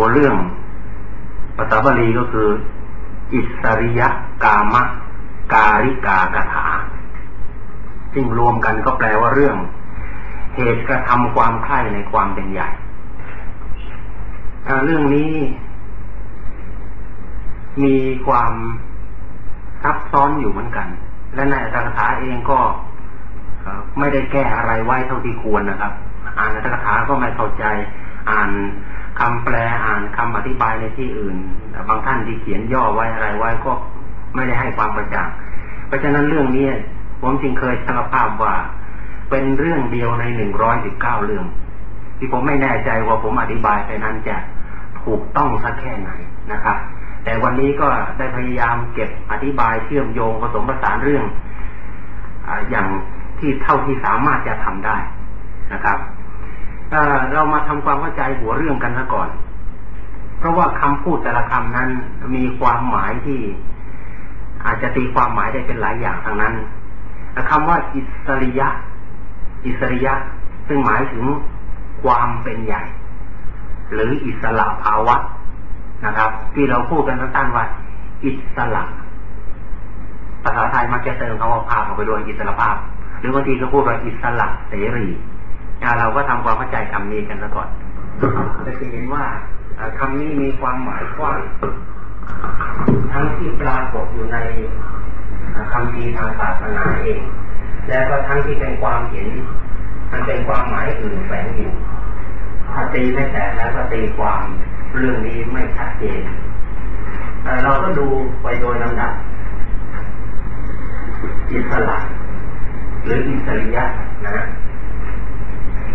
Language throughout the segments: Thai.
หัวเรื่อง ภาษาบาลีก็คือ อิสริยกามะกาลิกากถา ซึ่งรวมกันก็แปลว่าเรื่อง เหตุกระทำความใคร่ในความเป็นใหญ่เรื่องนี้ มีความซับซ้อนอยู่เหมือนกัน และในอัตถกถาเองก็ไม่ได้แก้อะไรไว้เท่าที่ควรนะครับ อ่านอัตถกถาก็ไม่เข้าใจ อ่าน คำแปลอ่านคำอธิบายในที่อื่นบางท่านที่เขียนย่อไว้อะไรไว้ก็ไม่ได้ให้ความประจักษ์เพราะฉะนั้นเรื่องนี้ผมจึงเคยสารภาพว่า เป็นเรื่องเดียวในหนึ่งร้อยสิบเก้าเรื่อง ที่ผมไม่แน่ใจว่าผมอธิบายไปนั้นจะถูกต้องสักแค่ไหนนะครับแต่วันนี้ก็ได้พยายามเก็บอธิบายเชื่อมโยงผสมผสานเรื่องออย่างที่เท่าที่สามารถจะทำได้นะครับ เรามาทำความเข้าใจหัวเรื่องกันซะก่อน เพราะว่าคำพูดแต่ละคำนั้นมีความหมายที่ อาจจะตีความหมายได้เป็นหลายอย่างทางนั้นคำว่า อิสริยะ อิสริยะ ซึ่งหมายถึงความเป็นใหญ่ หรืออิสระภาวะนะครับ ที่เราพูดกันสั้นๆว่า อิสระภาษาไทยมักจะเติมคำว่าภาพออกไปด้วยอิสระภาพ หรือบางทีก็พูดว่าอิสระเสรี เราก็ทำความเข้าใจคำนี้กันซะก่อนจะเห็นว่าคำนี้มีความหมายกว้างทั้งที่ปรากฏอยู่ในคำพีทางศาสนาเอง และก็ทั้งที่เป็นความเห็นมันเป็นความหมายอื่นแฝงอยู่ถ้าตีไม่แต่แล้วก็ตีความเรื่องนี้ไม่ชัดเจนเราก็ดูไปโดยลำดับอิสระหรืออิสริยะนะ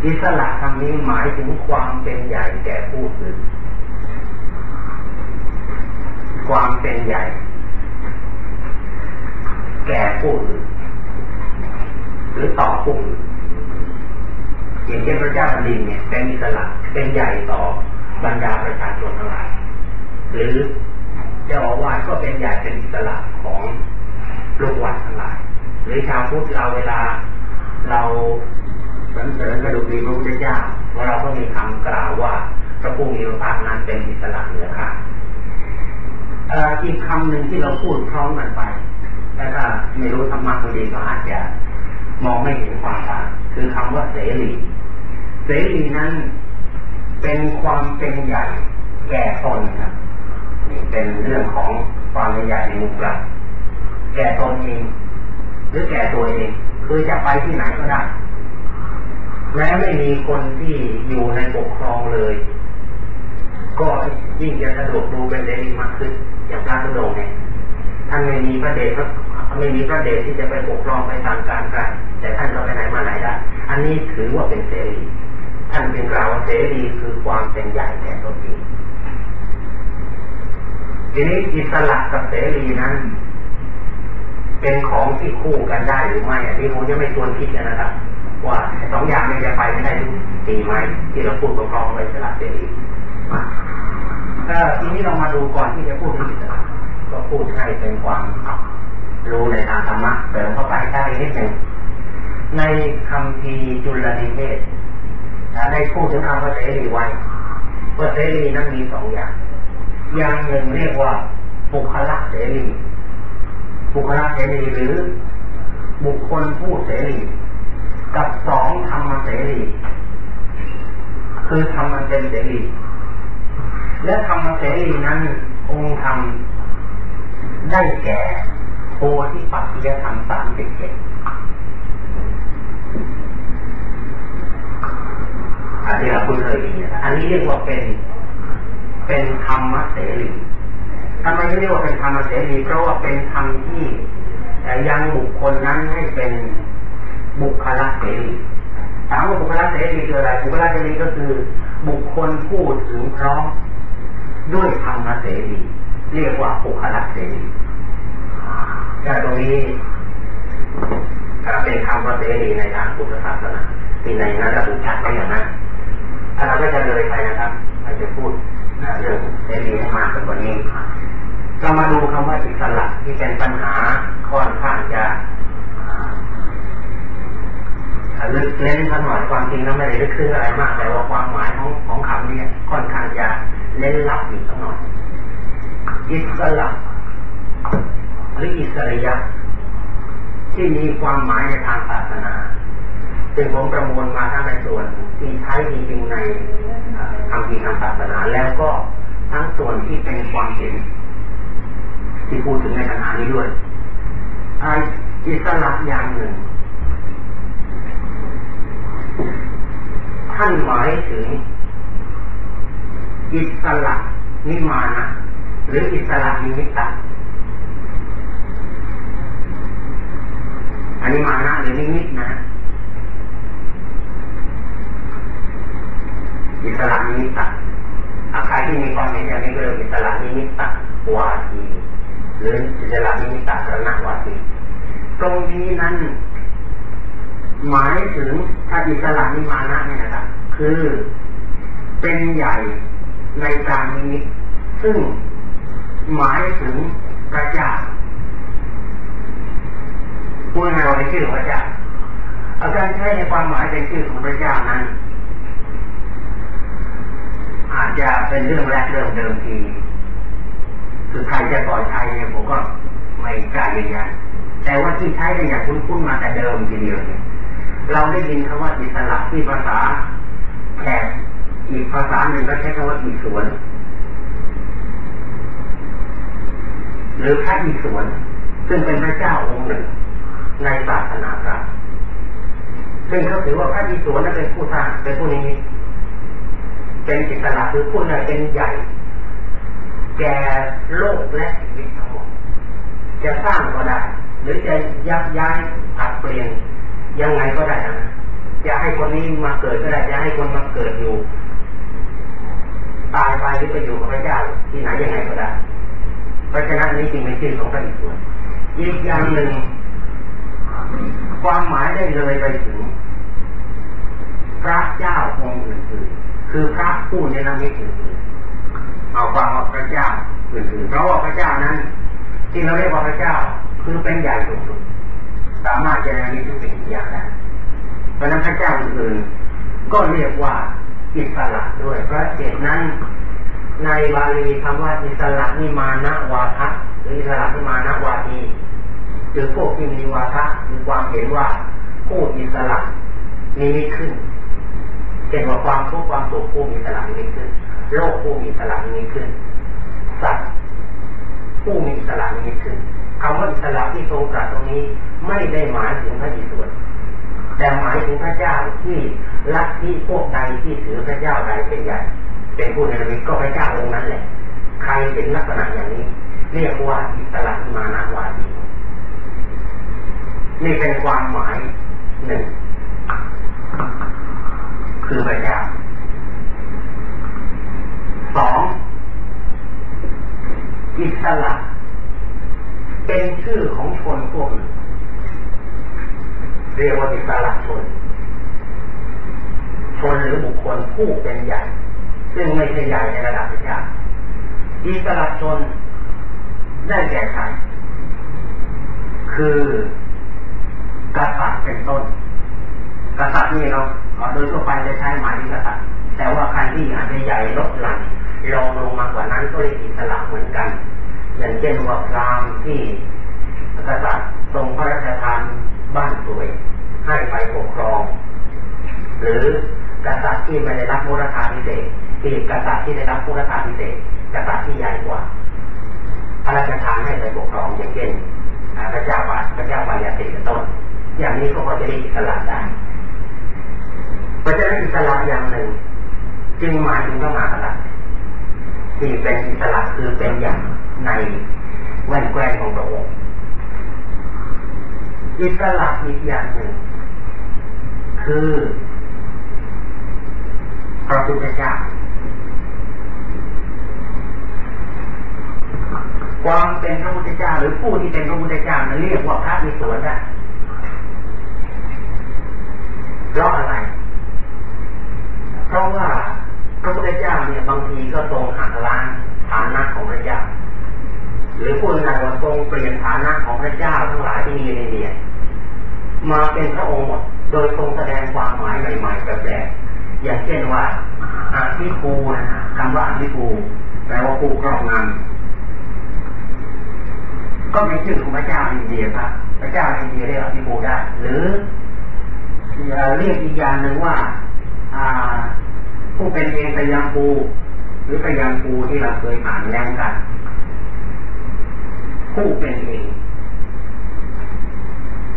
อิสระคำนี้หมายถึงความเป็นใหญ่แก่ผู้อื่น ความเป็นใหญ่ แก่ผู้อื่นหรือต่อผู้อื่นอย่างเช่นพระเจ้าแผ่นดินเนี่ยเป็นอิสระเป็นใหญ่ต่อบรรดาประชาชนทั้งหลายหรือเจ้าอาวาสก็เป็นใหญ่เป็นอิสระของลูกวัดทั้งหลายหรือชาวพุทธเราเวลาเรา สรรเสริญกระดูกดีพระพุทธเจ้าเราก็มีคำกล่าวว่าพระผู้มีพระภาคนั้นเป็นอิสระเหนือข้าอีกคำหนึ่งที่เราพูดพร้อมกันไปแล้วก็ไม่รู้ธรรมะพอดีก็อาจจะมองไม่เห็นความต่างคือคำว่าเสรี เสรีนั้นเป็นความเป็นใหญ่แก่ตนครับนี่เป็นเรื่องของความเป็นใหญ่ในมุมกลับแก่ตนเอง หรือแก่ตัวเองคือจะไปที่ไหนก็ได้ แม้ไม่มีคนที่อยู่ในปกครองเลย ก็ยิ่งจะสะดวกดูเป็นเดรีมากขึ้นอย่างพระธุดงเนี่ยท่านไม่มีพระเดชไม่มีพระเดชที่จะไปปกครองไปทางการไกลแต่ท่านก็ไปไหนมาไหนได้อันนี้ถือว่าเป็นเสรีท่านเป็นกล่าวว่าเสรีคือความเป็นใหญ่แก่ตัวเองทีนี้อิสระกับเสรีนั้นเป็นของที่คู่กันได้หรือไม่อันนี้ผมจะไม่ชวนคิดนะครับ ว่าสองอย่างนี้จะไปไม่ได้ดีไหมที่เราพูดพร้อมๆไว้สละเสรีก็ทีนี้เรามาดูก่อนที่จะพูดถึงอิสระก็พูดให้เป็นความรู้ในทางธรรมะเสริมเข้าไปได้นิดหนึ่งในคำพีจุลนิเทศได้พูดถึงคำว่าเสรีไว้ว่าเสรีนั้นมีสองอย่าง อย่างหนึ่งเรียกว่าบุคลเสรีบุคลเสรีหรือบุคคลผู้เสรี กับสองธรรมเสรีคือธรรมเป็นเสรีและธรรมเสรีนั้น องค์ธรรมได้แก่โพธิปัจจยธรรมสามสิบเจ็ดอันนี้เราคุ้นเคยดีอันนี้เรียกว่าเป็น เป็นธรรมเสรีทำไมเรียกว่าเป็นธรรมเสรีเพราะว่าเป็นธรรมที่ยังบุคคลนั้นให้เป็น บุคลาเสรีถามว่าบุคลาเสรีคืออะไร บุคลาเสรีก็คือ บุคคลพูดถึงพร้อมด้วยธรรมเสรีเรียกว่าบุคลาเสรีแต่ตรงนี้เป็นคำว่าเสรีในทางพุทธศาสนาที่ในนั้นระบุชัดไว้อย่างนั้นถ้าเราก็จะเลยไปนะครับเราจะพูดเรื่องเสรีให้มากกว่านี้เรามาดูคำว่าอิสระที่เป็นปัญหาค่อนข้างจะ ลึกเล่นสักหน่อยความจริงแล้วไม่ได้ลึกซึ้งอะไรมาก แต่ว่าความหมายของของคำนี้ค่อนข้างจะแนล่นลับอยู่สักหน่อยอิสระหรืออิสริยะที่มีความหมายในทางศาสนาซึ่งผมประมวลมาทั้งในส่วนที่ใช้จริงๆในคำพีทางศาสนาแล้วก็ทั้งส่วนที่เป็นความเห็นที่พูดถึงในขณะนี้ด้วยอิสระอย่างหนึ่ง ท่านหมายถึง อิสระนิมานะ หรืออิสระนิมิตะอันนี้มานะหรือนิมิตนะ อิสระนิมิตะใครที่มีความเห็นอย่างนี้ก็เรียกอิสระนิมิตะวาทีหรืออิสระนิมิตะสรณวาทีตรงนี้นั้น หมายถึงถ้าอิสระนิมานะเนี่ยนะครับคือเป็นใหญ่ในการนิมิตซึ่งหมายถึงพระเจ้าพูดง่ายว่าเป็นชื่อพระเจ้าอาการใช้ในความหมายเป็นชื่อของพระเจ้านั้น อาจจะเป็นเรื่องแรกเรื่องเดิมทีคือใครจะปล่อยใครเนี่ยผมก็ไม่กล้ายืนยันแต่ว่าที่ใช้กันอย่างคุ้นๆมาแต่เดิมทีเดียวเนี่ย เราได้ยินคำว่าอิสระที่ภาษาแขกอีกภาษาหนึ่งก็ใช้คำว่าอิสวน หรือพระอิศวรซึ่งเป็นพระเจ้าองค์หนึ่ง ในศาสนาพราซึ่งเขาถือว่าพระอิศวรนั้นเป็นผู้สร้างเป็นผู้นี้เป็นจิตระคือผู้ใหญ่เป็นใหญ่ แก่โลกและชีวิตทั้งหมดจะสร้างก็ได้ หรือจะยักย้ายผัดเปลี่ยน ยังไงก็ได้นะจะให้คนนี้มาเกิดก็ได้จะให้คนมาเกิดอยู่ ตายไปหรือไปอยู่กับพระเจ้าที่ไหนยังไงก็ได้เพราะฉะนั้นนี้จึงเป็นชื่อของพระอิศวรอีกอย่างหนึ่งความหมายได้เลยไปถึงพระเจ้าองค์อื่นๆคือพระผู้เนรมิตอื่นๆเอาความว่าพระเจ้าอื่นๆเพราะว่าพระเจ้านั้น ที่เราเรียกว่าพระเจ้าคือเป็นใหญ่สูงสุด สามารถจะเนรมิตทุกสิ่งทุกอย่างได้เพราะนั้นพระเจ้าอื่นๆก็เรียกว่าอิสระด้วยเพราะเหตุนั้น ในบาลีคำว่าอิสระนิมานะวาทะหรืออิสระนิมานะวาทีคือพวกที่มีวาทะมีความเห็นว่าผู้อิสระนี้ขึ้นเช่นว่าความทุกข์ความสุขผู้มีอิสระนี้ขึ้น โลกผู้มีอิสระนี้ขึ้น สัตว์ผู้มีอิสระนี้ขึ้น คำว่าอิสระที่ทรงตรัสตรงนี้ ไม่ได้หมายถึงพระอิศวรแต่หมายถึงพระเจ้าที่ลักทธิพวกใดที่ถือพระเจ้าใดเป็นใหญ่เป็นผู้ในระมิตก็พระเจ้าองค์นั้นแหละ ใครเห็นลักษณะอย่างนี้ เรียกว่าอิสระมานะวาดีนี่เป็นความหมายหนึ่งคือพระเจ้าสองอิสระ เป็นชื่อของชนพวกหนึ่งเรียกว่าอิสระชน ชนหรือบุคคลผู้เป็นใหญ่ ซึ่งไม่ใช่ใหญ่ในระดับพระเจ้าอิสระชนได้แก่ใครคือกษัตริย์เป็นต้น กษัตริย์นี่เราโดยทั่วไปจะใช้หมายถึงกษัตริย์ แต่ว่าใครที่อาจจะใหญ่ลดหลั่นลองลงมากกว่านั้นก็เรียกอิสระเหมือนกัน อย่างเช่นว่าพรามที่กษัตริย์ทรงพระราชทานบ้านสวย ให้ไปปกครอง หรือกษัตริย์ที่ไม่ได้รับมุรธาพิเศษที่กษัตริย์ที่ได้รับมุรธาพิเศษกษัตริย์ที่ใหญ่กว่าพระราชทานให้ไปปกครองอย่างเช่นพระเจ้าวัดพระเจ้าวายาติเป็นต้น อย่างนี้ก็พอจะได้อิสระได้เพราะฉะนั้นอิสระอย่างหนึ่ง จึงหมายถึงพระมหากษัตริย์ ที่เป็นอิสระคือเป็นอย่างในแว่นแกล้งของพระองค์อิสระอีกอย่างหนึ่ง คือพระพุทธเจ้าความเป็นพระพุทธเจ้าหรือผู้ที่เป็นพระพุทธเจ้านั้นเรียกว่าพระมีสวนได้เพราะอะไร เพราะว่า พระพุทธเจ้าเนี่ยบางทีก็ทรงหักล้างฐานะของพระเจ้า หรือพูดง่ายว่าทรงเปลี่ยนฐานะของพระเจ้าทั้งหลายที่มีในเดียมาเป็นพระองค์หมดโดยทรงแสดงความหมายใหม่ๆแปลกๆอย่างเช่นว่าอาทิภูนะคำว่าอาทิภูแปลว่าผู้ครอบงำก็เป็นชื่อของพระเจ้าอินเดียครับพระเจ้าอินเดียเรียกอาทิภูได้ หรือเรียกอีกอย่างหนึ่งว่า ผู้เป็นเองพยามภูหรือพยามภูที่เราเคยอ่านแรงกัน ผู้เป็นเอง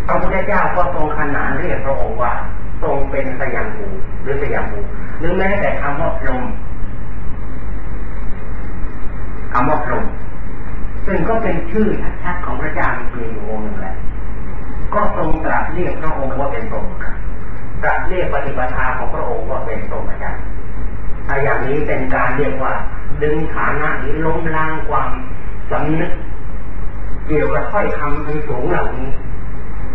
พระพุทธเจ้าก็ทรงขนานเรียกพระองค์ว่า ทรงเป็นสยามภูหรือสยามภูหรือแม้แต่คำว่าพรมคำว่าพรมซึ่งก็เป็นชื่อชัดๆของพระเจ้ามีเพียงองค์หนึ่งแหละก็ทรงตรัสเรียกพระองค์ว่าเป็นพรมตรัสเรียกปฏิปทาของพระองค์ว่าเป็นพรมอาจารย์ อย่างนี้เป็นการเรียกว่า ดึงฐานะหรือล้มล้างความสำนึก เกี่ยวกับถ้อยคำอันสูงเหล่านี้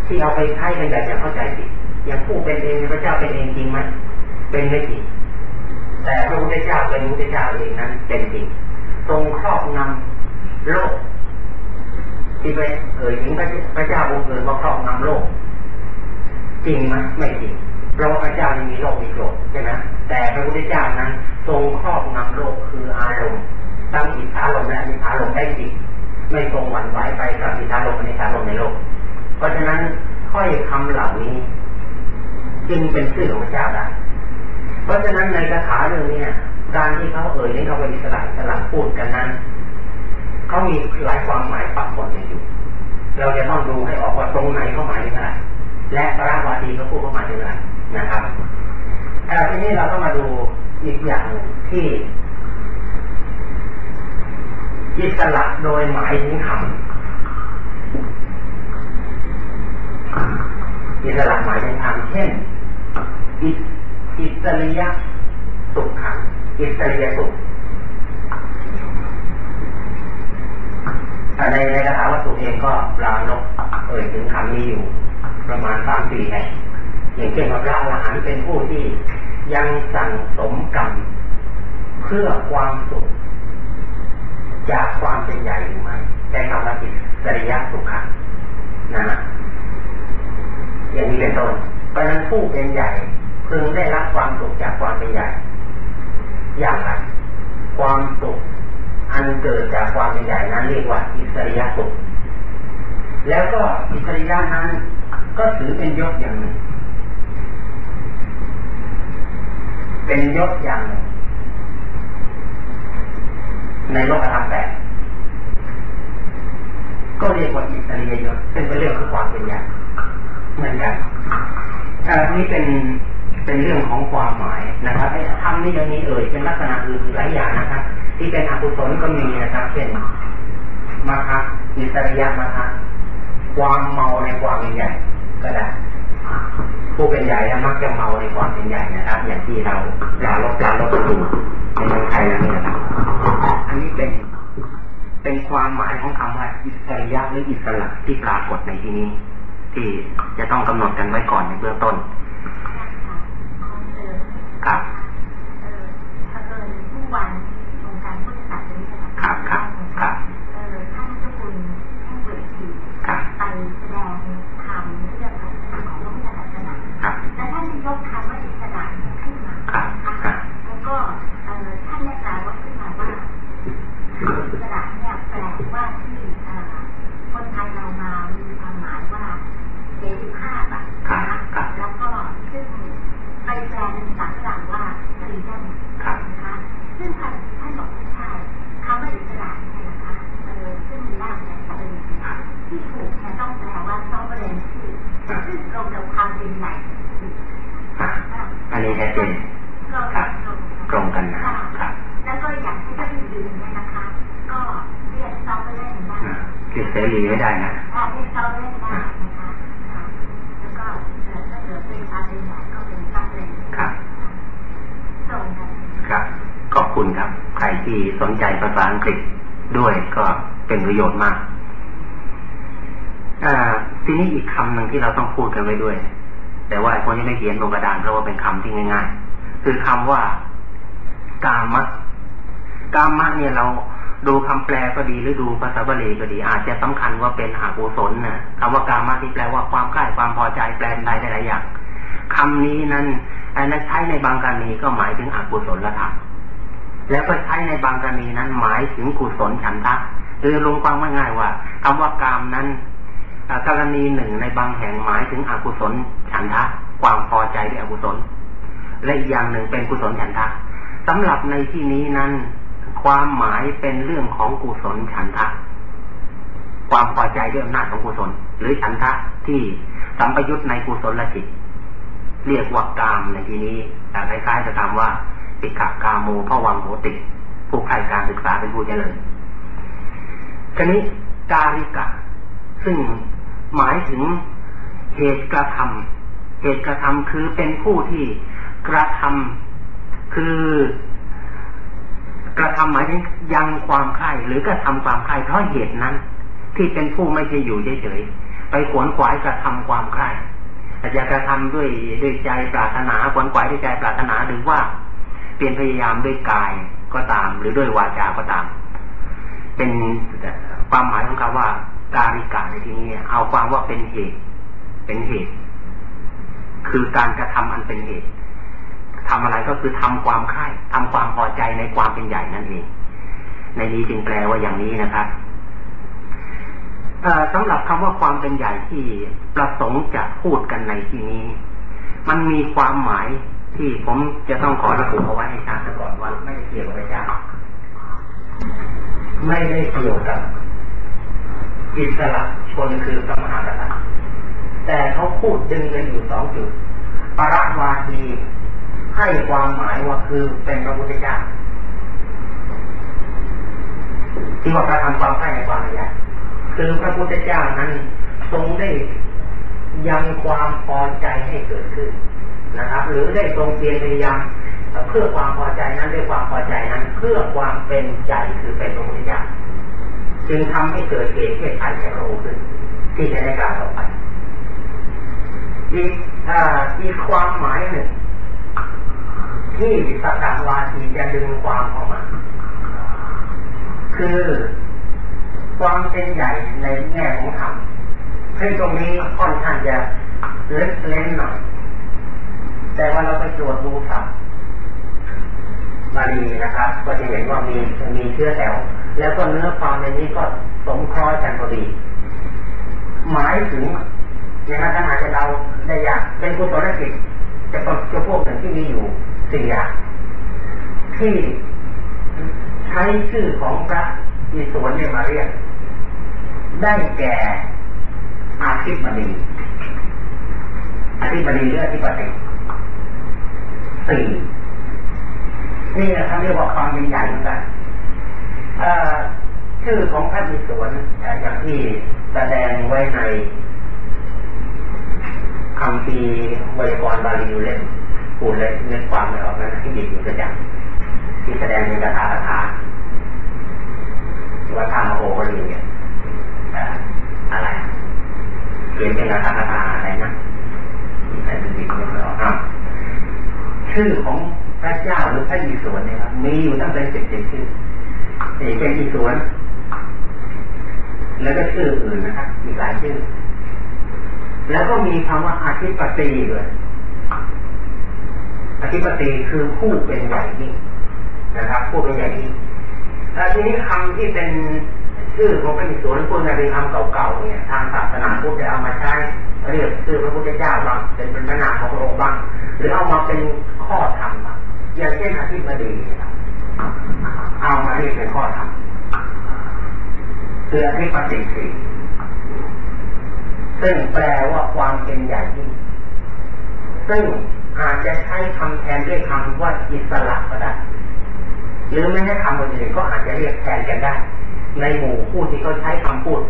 ที่เอาไปใช้กันอย่างเข้าใจผิดอย่างผู้เป็นเองพระเจ้าเป็นเองจริงไหมเป็นไม่จริงแต่พระพุทธเจ้าเป็นพระพุทธเจ้าเองนั้นเป็นจริงทรงครอบงำโลก ที่ไปเอ่ยถึงพระเจ้าองค์อื่นว่าครอบงำโลก จริงไหมไม่จริง พราะพระเจ้ามีโลกมีโลกใช่ไหมแต่พระพุทธเจ้านั้นทรงครอบงำโลกคืออารมณ์ตั้งอิทธาลมและอิทธาลมได้จริงไม่ทรงหวั่นไหวไปกับอิทธาลมในอิทธาลมในโลก เพราะฉะนั้นค่อยคำเหล่านี้ จึงเป็นชื่อของพระเจ้าได้เพราะฉะนั้นในคาถาเรื่องนี้การที่เขาเอ่ยนี่เขาเป็นสลัสลัพูดกันนั้นเขามีหลายความหมายปักปนอยู่ เราจะต้องดูให้ออกว่าตรงไหนเขาหมายถึงอะไรและพระวาทีเขาพูดเขาหมายถึงอะไร นะครับแต่ทีนี้เราก็มาดูอีกอย่างที่อิสระโดยหมายถึงคำอิสระหมายถึงคำเช่นอิอิสริยสุขขังอิสริยสุขในในคาถาวัตถุเองก็ปลาลกเอ่ยถึงคำนี้อยู่ ประมาณสามสี่แห่ง อย่างเช่นว่าพระอรหันต์เป็นผู้ที่ยังสั่งสมกรรมเพื่อความสุข จากความเป็นใหญ่หรือไม่ใช้คำว่าอิสริยสุขขังนะอย่างนี้เป็นต้นเพราะนั้นผู้เป็นใหญ่พึงได้รับความสุขจากความเป็นใหญ่ อย่างไรความสุขอันเกิดจากความเป็นใหญ่นั้นเรียกว่าอิสริยสุข แล้วก็อิสริยะนั้นก็ถือเป็นยศอย่างหนึ่ง เป็นยศอย่างหนึ่งในโลกธรรมแปดก็เรียกว่าอิสริยยศซึ่งเป็นเรื่องของความเป็นใหญ่เหมือนกันอันนี้เป็นเป็นเรื่องของความหมายนะครับไอ้ธรรมนี่ยังมีเอ่ยเป็นลักษณะอื่นหลายอย่างนะครับ ที่เป็นอกุศลก็มีนะครับเช่นมาคะอิสริยมาคะความเมาในความเป็นใหญ่ก็ได้ ผู้เป็นใหญ่มักจะเมาในความเป็นใหญ่นะครับ อย่างที่เราลาลบลาลบดูในเมืองไทยนี่นะครับอันนี้เป็นเป็นความหมายของคำว่าอิสริยะหรืออิสระที่ปรากฏในที่นี้ ที่จะต้องกำหนดกันไว้ก่อนในเบื้องต้นครับถ้าเกินผู้วันองค์การพุทธศาสนาครับครับครับท่านเจ้าคุณท่านเวทีไปแสดงธรรมเรื่องของพระพุทธศาสนาและท่านยกคำว่าอิสระขึ้นมาแล้วก็ท่านได้กล่าวว่าขึ้นมาว่าอิสระเนี่ยแปลว่าที่คนไทยเรามามีความหมายว่าเสรีภาพอะแล้วก็ซึ่งไปแปลเป็นภาษาฝรั่งว่าฟรีดอมนะคะซึ่งท่านท่านบอกไม่ใช่คำว่าอิสระเนี่ยนะคะเออซึ่งมีรากในสเปนที่ถูกเนี่ยต้องแปลว่าซอเบเรนที่ซึ่งตรงกับความเป็นใหญ่อันนี้แท้จริงก็ตรงกันนะครับแล้วก็อย่างที่ท่านยืนเนี่ยนะคะ ก็เรียกซอเบเรนได้คือเสรีไม่ได้นะเรียกซอเบเรนได้นะคะแล้วก็ถ้าเกิดเป็นความเป็นใหญ่ก็เป็นซอเบเรนครับครับ ขอบคุณครับ ใครที่สนใจภาษาอังกฤษด้วยก็เประโยชน์มากอทีนี้อีกคำหนึ่งที่เราต้องพูดกันไว้ด้วย แต่ว่าคนที่ไม่เขียนลงกระดานเพราะว่าเป็นคำที่ง่าย ๆ คือคำว่ากามะกามะเนี่ยเราดูคำแปลก็ดีหรือดูภาษาบาลีก็ดี อาจจะสำคัญว่าเป็นอากุศลนะคำว่ากามะที่แปลว่าความใกล้ความพอใจแปลได้หลายอย่างคำนี้นั้นอันนั้นใช้ในบางกรณีก็หมายถึงอกุศลธรรมแล้วก็ใช้ในบางกรณีนั้นหมายถึงกุศลฉันทะ คือลงความง่ายว่าคำว่ากามนั้นกรณีหนึ่งในบางแห่งหมายถึงอกุศลฉันทะ ความพอใจในอกุศล และอีกอย่างหนึ่งเป็นกุศลฉันทะสำหรับในที่นี้นั้น ความหมายเป็นเรื่องของกุศลฉันทะ ความพอใจด้วยอำนาจของกุศล หรือฉันทะที่สัมปยุตในกุศลละจิตเรียกว่ากามในที่นี้แต่คล้ายๆจะทำว่าติกากาโมพวังโหติผู้ใครการศึกษาเป็นผู้เจริญ ทีนี้การิกะ ซึ่งหมายถึงเหตุกระทำเหตุกระทำคือเป็นผู้ที่กระทำคือกระทำหมายถึงยังความใคร่หรือกระทำความใคร่เพราะเหตุนั้น ที่เป็นผู้ไม่ใช่อยู่เฉยๆไปขวนขวายกระทำความใคร่อาจจะกระทำด้วยด้วยใจปรารถนาขวนขวายด้วยใจปรารถนาหรือว่า เปลี่ยนพยายามด้วยกายก็ตาม หรือด้วยวาจาก็ตาม เป็นความหมายของคำว่า การิกาในที่นี้ เอาความว่าเป็นเหตุ เป็นเหตุ คือการกระทำอันเป็นเหตุทำอะไรก็คือทำความค่ายทำความพอใจในความเป็นใหญ่นั่นเอง ในนี้จึงแปลว่าอย่างนี้นะครับสำหรับคำว่าความเป็นใหญ่ที่ประสงค์จะพูดกันในที่นี้ มันมีความหมายที่ผมจะต้องขอระบุเอาไว้ให้ทราบก่อนว่าไม่เกี่ยวกับพระเจ้า ไม่ได้เกี่ยวกับอิสระชนคือพระมหากษัตริย์แต่เขาพูดดึงกันอยู่สองจุดปรวาทีให้ความหมายว่าคือเป็นพระพุทธเจ้าที่ว่ากระทำความใคร่ในความใหญ่คือพระพุทธเจ้านั้นทรงได้ยังความพอใจให้เกิดขึ้นนะครับ หรือได้ทรงเพียรพยายาม เพื่อความพอใจนั้นด้วยความพอใจนั้น เพื่อความเป็นใจคือเป็นพระพุทธเจ้าจึงทำให้เกิดเหตุเหตุการณ์แก่พระองค์ขึ้นที่จะได้กล่าวต่อไปอีกอีกความหมายหนึ่ง ที่สัตวาทีจะดึงความออกมา คือความเป็นใหญ่ในแง่ของธรรมซึ่งตรงนี้ค่อนข้างจะเล็กเล่นหน่อยแต่ว่าเราไปตรวจดูสับ บาลีนะครับ ก็จะเห็นว่ามีมีเชื้อแถว แล้วก็เนื้อความในนี้ก็สมคล้อยกันพอดี หมายถึงนะครับถ้าหากจะเราได้ยากเป็นกุศลกิจจะเป็นจะพวกหนึ่งที่มีอยู่สี่อย่างที่ใช้ชื่อของพระอิศวรเนี่ยมาเรียก ได้แก่อาทิตย์บดีอาทิตย์บดีเรื่องที่ปฏิสี่ นี่นะครับเรียกว่าความเป็นใหญ่เหมือนกันชื่อของพระอิศวรอย่างที่แสดงไว้ในคำพีวยากรบาลีอยู่เล่มปูดเลยเนื้อความไม่ออกนะที่หยิบอยู่ประจำที่แสดงในคาถาคาถาว่าธรรมโอก็ดีเนี่ยอะไรเขียนเป็นคาถาคาถาอะไรนะแต่เป็นสิ่งไม่ออกชื่อของ พระเจ้าหรือพระอิศวรเนี่ยครับมีอยู่ตั้งแต่เจ็ดเจ็ดชื่อนี่เป็นอีสวนแล้วก็ชื่ออื่นนะครับมีหลายชื่อ แล้วก็มีคำว่าอาธิปตีด้วยอธิปตีคือผู้เป็นใหญ่ยิ่งนะครับ ผู้เป็นใหญ่ยิ่งแล้วทีนี้คำที่เป็นชื่อของพระอิศวรพวกนั้นเป็นคำเก่าๆเนี่ย ทางศาสนาพุทธจะเอามาใช้เรียกชื่อพระพุทธเจ้าบ้างเป็นเป็นพระนามของพระองค์บ้างหรือเอามาเป็นข้อธรรมบ้าง อย่างเช่นอธิปดีเอามาเรียกเป็นข้อธรรมคืออธิปติสีซึ่งแปลว่าความเป็นใหญ่ยิ่งซึ่งอาจจะใช้คำแทนด้วยคำว่าอิสระก็ได้หรือไม่ใช่คำอื่นก็อาจจะเรียกแทนกันได้ ในหมู่ผู้ที่เขาใช้คำพูด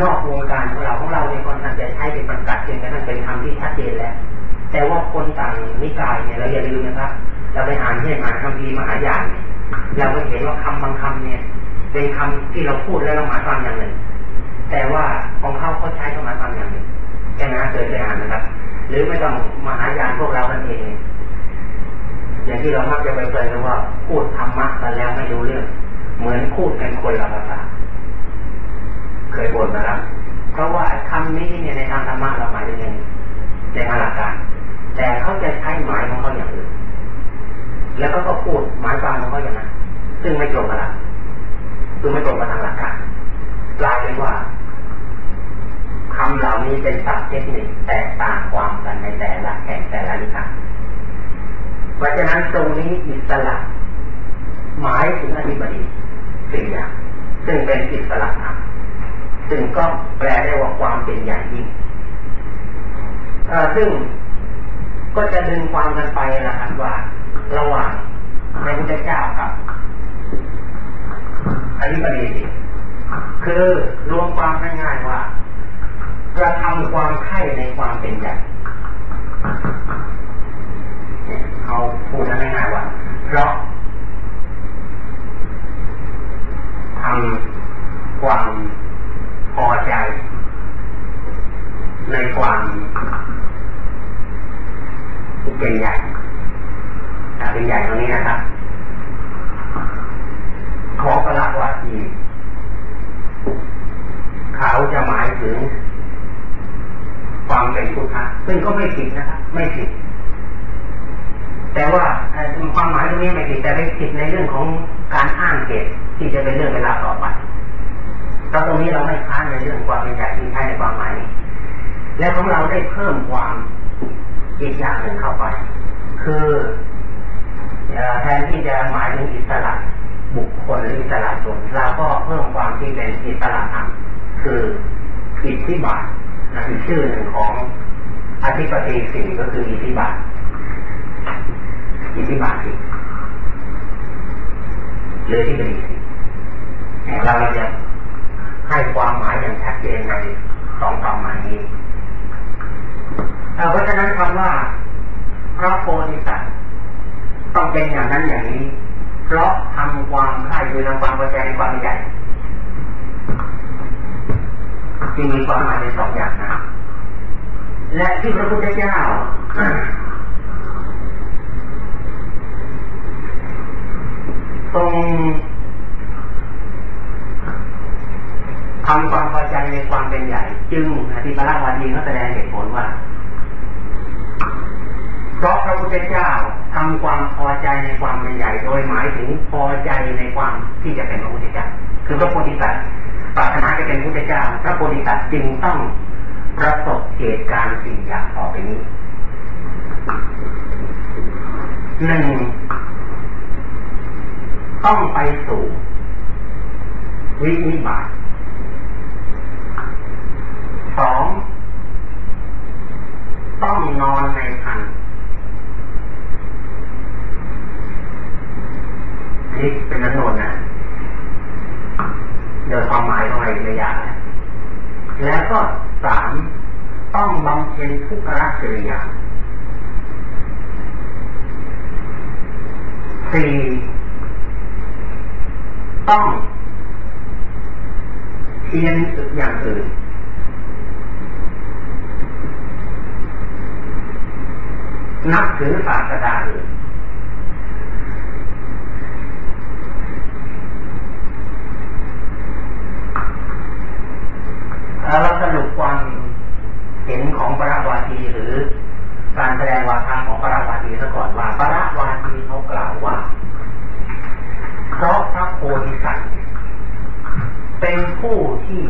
นอกวงการของเราของเราเนี่ยคนอาจจะใช้เป็นประกาศเพียงแค่นั้นเป็นคำที่ชัดเจนแล้ว แต่ว่าคนต่างนิกายเนี่ยเราอย่าลืมนะครับเราไปอ่านเทศมาคำพีมหายานเราก็เห็นว่าคำบางคำเนี่ย เป็นคำที่เราพูดแล้วเราหมายความอย่างหนึ่ง แต่ว่าของเขาเขาใช้เขาหมายความอย่างหนึ่งแค่นั้นเคยไปอ่านนะครับ หรือไม่ต้องมหายานพวกเรากันเองอย่างที่เรามักจะไปเจอกันว่าพูดธรรมะกันแล้วไม่รู้เรื่อง เหมือนพูดกันคนละภาษาเคยบ่นนะครับเพราะว่าคำนี้เนี่ยในทางธรรมะเราหมายถึงในทางหลักการ แต่เขาจะใช้หมายของเขาอย่างอื่นแล้วก็ก็พูดหมายความของเขาอย่างนั้นซึ่งไม่ตรงกันละคือไม่ตรงกันทางหลักการกลายเป็นว่าคำเหล่านี้เป็นศัพท์เทคนิคแตกต่างความกันในแต่ละแห่งแต่ละนิทานเพราะฉะนั้นตรงนี้อิสระ หมายถึงอธิบดีสี่อย่างซึ่งเป็นอิสระธรรมซึ่งก็แปลได้ว่าความเป็นใหญ่ยิ่งซึ่ง ก็จะดึงความกันไปนะครับว่าระหว่างพระพุทธเจ้ากับอธิบดีสิคือรวมความง่ายๆว่ากระทำความไข่ในความเป็นใหญ่เขาพูดง่ายๆว่า เพราะทำความพอใจ ในความ เป็นใหญ่เป็นใหญ่ตรงนี้นะครับ ขอประวาทีเขาจะหมายถึง ความเป็นพุทธะซึ่งก็ไม่ผิดนะครับ ไม่ผิด แต่ว่าความหมายตรงนี้ไม่ผิดแต่ไม่ผิดในเรื่องของการอ้างเหตุที่จะเป็นเรื่องเวลาต่อไปเพราะตรงนี้เราไม่ค้านในเรื่องความเป็นใหญ่ที่ใช้ในความหมายนี้และของเราได้เพิ่มความ อีกอย่างหนึ่งเข้าไป คือแทนที่จะหมายถึงอิสระบุคคลหรืออิสระส่วนเราก็เพิ่มความที่เป็นอิสระธรรมคืออิทธิบาทอีกชื่อหนึ่งของอธิปติสี่ก็คืออิทธิบาทอิทธิบาทสี่หรือที่เป็นสี่เราจะให้ความหมายอย่างชัดเจนในสองความหมายนี้ เพราะฉะนั้นคำว่าพระโพธิสัตว์ต้องเป็นอย่างนั้นอย่างนี้ เพราะทำความใคร่คือทำความพอใจในความใหญ่จึงมีความหมายในสองอย่างนะและที่พระพุทธเจ้าทรงทำความพอใจในความเป็นใหญ่ จึงอธิปราวาทีก็แสดงเหตุผลว่า เพราะพระพุทธเจ้าทำความพอใจในความเป็นใหญ่ โดยหมายถึงพอใจในความที่จะเป็นพระพุทธเจ้า คือพระโพธิสัตว์ปรารถนาจะเป็นพระพุทธเจ้า พระโพธิสัตว์จึงต้องประสบเหตุการณ์สิ่งอย่างต่อไปนี้หนึ่งต้องไปสู่วินิบาตสองต้องนอนในพันนี่เป็นนันโนนนะโดยความหมายของอะไรระยะแล้วก็สามต้องบำเพ็ญทุกขรักิริยาสี่ต้องเพียนอย่างอื่นนับถือศาสดาอื่นเราสรุปความเห็นของพระวาทีหรือการแสดงวาทาของพระวาทีซะก่อนว่าพระวาทีเขากล่าวว่า เพราะพระโพธิสัตว์เป็นผู้ที่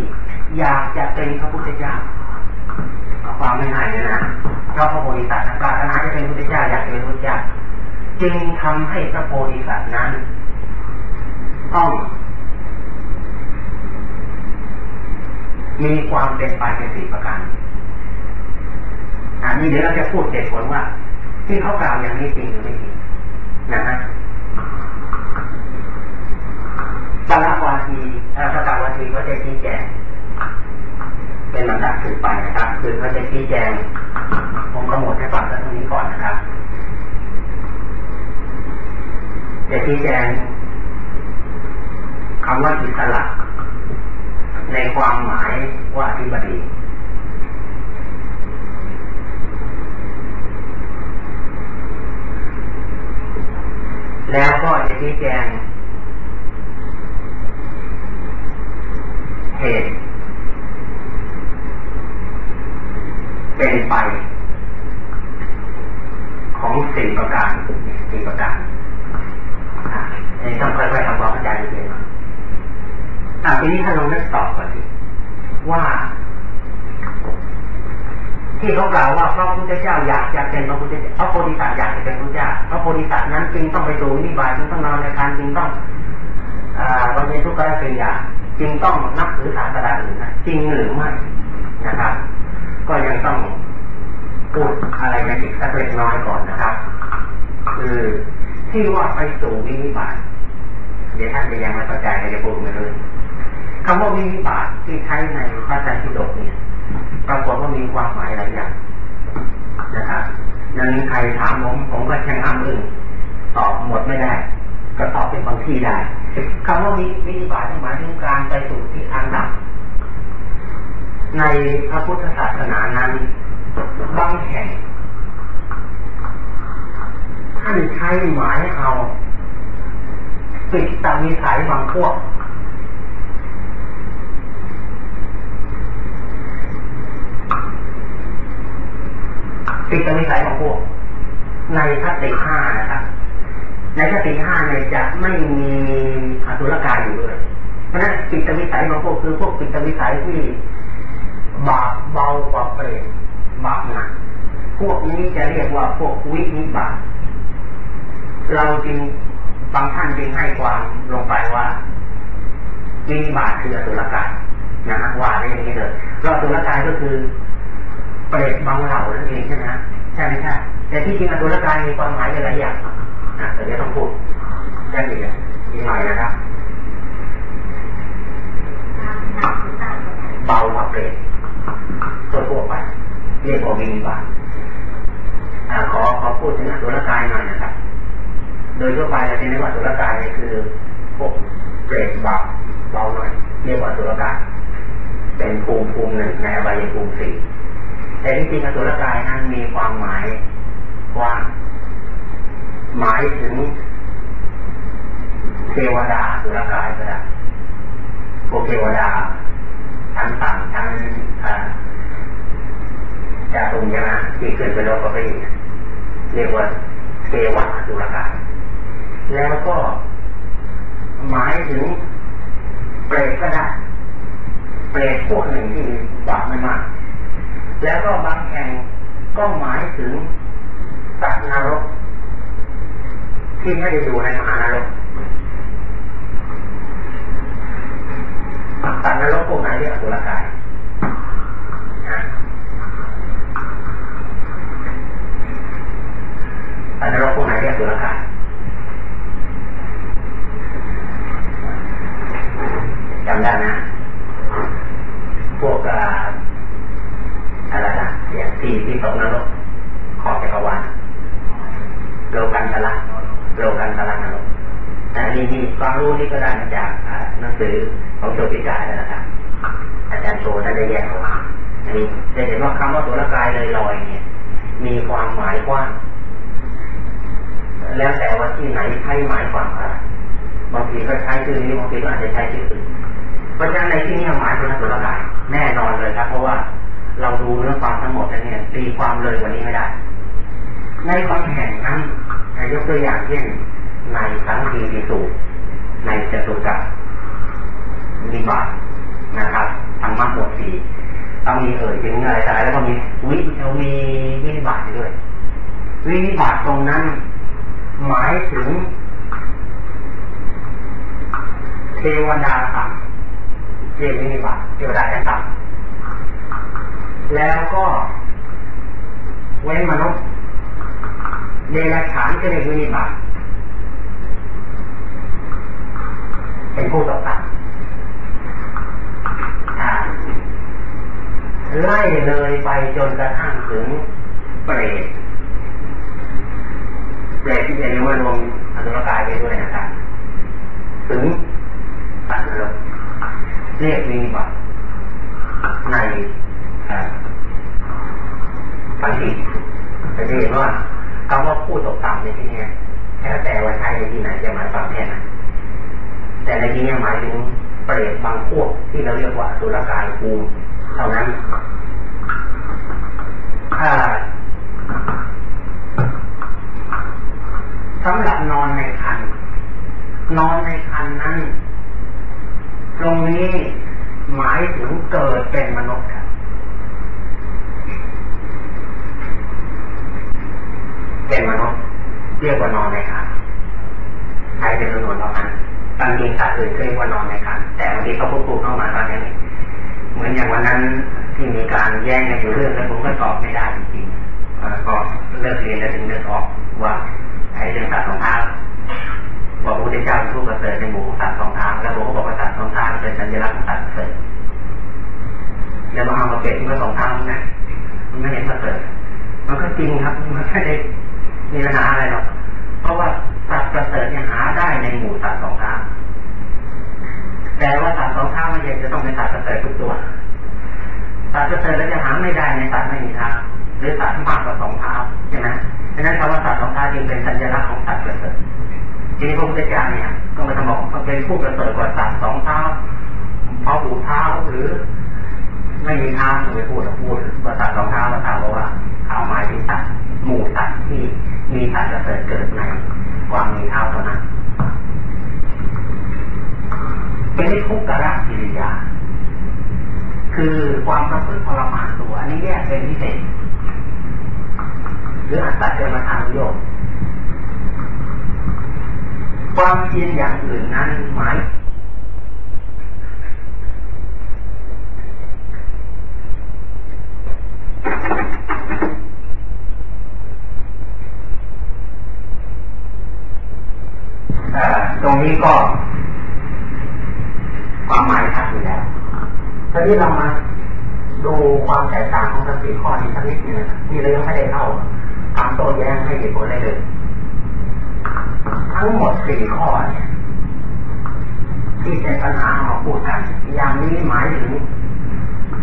อยากจะเป็นพระพุทธเจ้าความไม่ง่ายเลยนะเพราะพระโพธิสัตว์ปรารถนาจะเป็นพระพุทธเจ้าอยากเป็นพระพุทธเจ้า จึงทำให้พระโพธิสัตว์นั้น ต้องมีความเป็นไปเป็นสี่ประการอันนี้เดี๋ยวเราจะพูดเหตุผลว่า ที่เขากล่าวอย่างนี้จริงหรือไม่จริงนะฮะปรวาทีสกาวาทีก็จะชี้แจง เป็นลำดับสืบไปนะครับ คือเขาจะชี้แจง ผมกำหนดให้ฟังเรื่องนี้ก่อนนะครับ จะชี้แจงคำว่าอิสระในความหมายว่าอธิบดีแล้วก็จะชี้แจงเหตุ เป็นไป ทีนี้ถ้าลองนึกตอบก่อนดิว่า ที่เขากล่าวว่าพระพุทธเจ้าอยากจะเป็นพระพุทธเจ้าพระโพธิสัตว์อยากจะเป็นพระพุทธเจ้าพระโพธิสัตว์นั้นจึงต้องไปสู่นิบายจึงต้องนอนในการจึงต้องบำเพ็ญทุกขกิริยาจึงต้องนับถือศาสนาอื่นนะ จริงหรือไม่นะครับ ก็ยังต้องพูดอะไรกันอีกสักเล็กน้อยก่อนนะครับ คือที่ว่าไปสู่วินิบาตเดี๋ยวท่านจะยังไม่เข้าใจก็จะพูดมาเลยคำว่าวินิบาตที่ใช้ในพระไตรปิฎกเนี่ยปรากฏว่ามีความหมายหลายอย่างนะครับยังใครถามผมผมก็ช่งอ้ำอึ้งตอบหมดไม่ได้ก็ตอบเป็นบางที่ได้คำว่าวิวิบาตหมายถึงการไปสู่ที่ทางดับ ในพระพุทธศาสนานั้น บางแห่งท่านใช้หมายเอาปิดตามีสายบางพวกปิดตามีสายบางพวก ในคติห้านะครับในคติห้าเนี่ยจะไม่มีอสุรกายอยู่เลย เพราะนั้นปิตวิสัยบางพวกคือพวกปิตวิสัยที่ บาปเบากว่าเปรตบาปหนักพวกนี้จะเรียกว่าพวกวินิบาตเราจึงบางท่านจึงให้ความลงไปว่าวินิบาตคืออสุรกายนะฮะว่าได้อย่างนี้เลยเราอสุรกายก็คือเปรตบางเหล่านั่นเองใช่ไหมใช่ไหมใช่แต่ที่จริงอสุรกายมีความหมายหลายอย่างนะแต่เดี๋ยวต้องพูดแยกอีกอีกหน่อยนะครับากว่าเปรตทั่วไปเรียกว่าวินิบาตขอขอพูดถึงอสุรกายหน่อยนะครับ โดยทั่วไปเราจะเรียกว่าอสุรกายคือพวกเปรตบาปเบาหน่อย เรียกว่าอสุรกายเป็นภูมิภูมิหนึ่งในอบายภูมิสี่ แต่ที่จริงอสุรกายนะมีความหมายกว้างหมายถึงเทวดาอสุรกายก็ได้พวกเทวดาทั้งต่างทั้งจาตุงยนะที่ขึ้นไปโลกไปเรียกว่าเทวะสุรกายแล้วก็หมายถึงเปรตก็ได้เปรตพวกหนึ่งที่บาปไม่มาก แล้วก็บางแห่งก็หมายถึงสัตว์นรก ที่ไม่ได้อยู่ในมหานรกสัตว์นรกพวกไหนเรียกสุรกายอันนรกพวกไหนเรียกสุรกายจำได้นะพวกอะไรนะอย่างที่ที่ตกนรกขอบจักรวาลโลกันตละโลกันตละนรกอันนี้มีความรู้นี่ก็ได้มาจากหนังสือของโชติกายนะครับ อาจารย์โชท่านได้แยกออกมาอันนี้จะเห็นว่าคำว่าสุรกายลอยๆเนี่ย มีความหมายกว้างแล้วแต่ว่าที่ไหนใช้หมายความอะไรบางทีก็ใช้ชื่อนี้บางทีก็อาจจะใช้ชื่ออื่นเพราะฉะนั้นในที่นี้หมายถึงสุรกายแน่นอนเลยครับ เพราะว่าเราดูเรื่องความทั้งหมดแล้วเนี่ยตีความเลยวั นี้ไม่ได้ ในบางแห่งนั้นยกตัวอย่างเช่นในสังคีติสูในจตุกัรมีบาทนะครับธรรมะบทสี่ต้องมีเอ่ยถึงอะไรแต่แล้วก็มีวิมีวินิบาตด้วย วินิบาตตรงนั้น หมายถึง เทวดาต่ำเรียกวินิบาตเทวดาต่ำแล้วก็ เว้นมนุษย์เดรัจฉานก็เรียกวินิบาตเป็นผู้ตกต่ำไล่เลยไปจนกระทั่งถึงเปรตเปรตที่จะเรียกว่ารวมอสุรกายไปด้วยนะครับถึงสัตว์นรกเรียกมีบัตใน บางทีจะเห็นว่าคำว่าผู้ตกต่ำในที่นี้แล้วแต่ว่าใช้ในที่ไหนจะหมายความแค่ไหนแต่ในที่นี้หมายถึงเปรตบางพวกที่เราเรียกว่าสุรกายภูมิเท่านั้น ถ้าสำหรับนอนในคัน นอนในคันนั้น ตรงนี้หมายถึงเกิดเป็นมนุษย์ครับ เป็นมนุษย์เรียกว่านอนในคันใช้เป็นจำนวนเท่านั้นบางทีสัตว์อื่นเรียกว่านอนในคันแต่บางทีเขาพูดพูดเข้ามาตอนนี้เหมือนอย่างวันนั้นที่มีการแย่งกันอยู่เรื่องแล้วผมก็ตอบไม่ได้จริงๆก็เลิกเรียนแล้วถึงเลิกออกว่าไอ้เรื่องสัตว์สองเท้าบอกพระพุทธเจ้าเป็นผู้ประเสริฐในหมู่สัตว์สองทางแล้วผมก็บอกว่าสัตว์สองทางเป็นสัญลักษณ์ของสัตว์ประเสริฐแล้วมาเอามาเปรียบเทียบสองทางนะมันไม่เห็นประเสริฐมันก็จริงครับมันไม่ได้ มีปัญหาอะไรหรอกเพราะว่าสัตว์ประเสริฐเนี่ยหาได้ในหมู่สัตว์สองทางแต่ว่าสัตว์สองทางไม่ใช่จะต้องเป็นสัตว์ประเสริฐทุกตัวสัตว์ประเสริฐแล้วจะหาไม่ได้ในสัตว์ไม่มีทางหรือสัตว์มากกว่าสองเท้าใช่ไหมดังนั้นคำว่าสัตว์สองเท้าจึงเป็นสัญลักษณ์ของสัตว์ประเสริฐทีนี้พระพุทธเจ้าเนี่ยก็มาบอกว่าเป็นผู้ประเสริฐกว่าสัตว์สองเท้าเพราะหูเท้าหรือไม่มีเท้าไม่พูดพูดว่าสัตว์สองเท้าว่าเท้าว่าเท้าหมายถึงสัตว์หมู่สัตว์ที่ มีสัตว์ประเสริฐเกิดในความมีเท้าเท่านั้นเป็นทุกขละกิริยา คือความประพฤติทรมานตัวอันนี้แยกเป็นพิเศษหรืออัตตาเจมาทางโยกความเพียรอย่างอื่นนั้นหมาย ตรงนี้ก็ความหมายชัดอยู่แล้วทีนี้เรามาดูความแตกต่างของทั้งสี่ข้อนี้สักนิดนึงนี่เรายังไม่ได้เข้าทำโต้แย้งให้เหตุผลได้เลย ทั้งหมดสี่ข้อเนี่ยที่เป็นปัญหามาพูดกัน อย่างนี้หมายถึง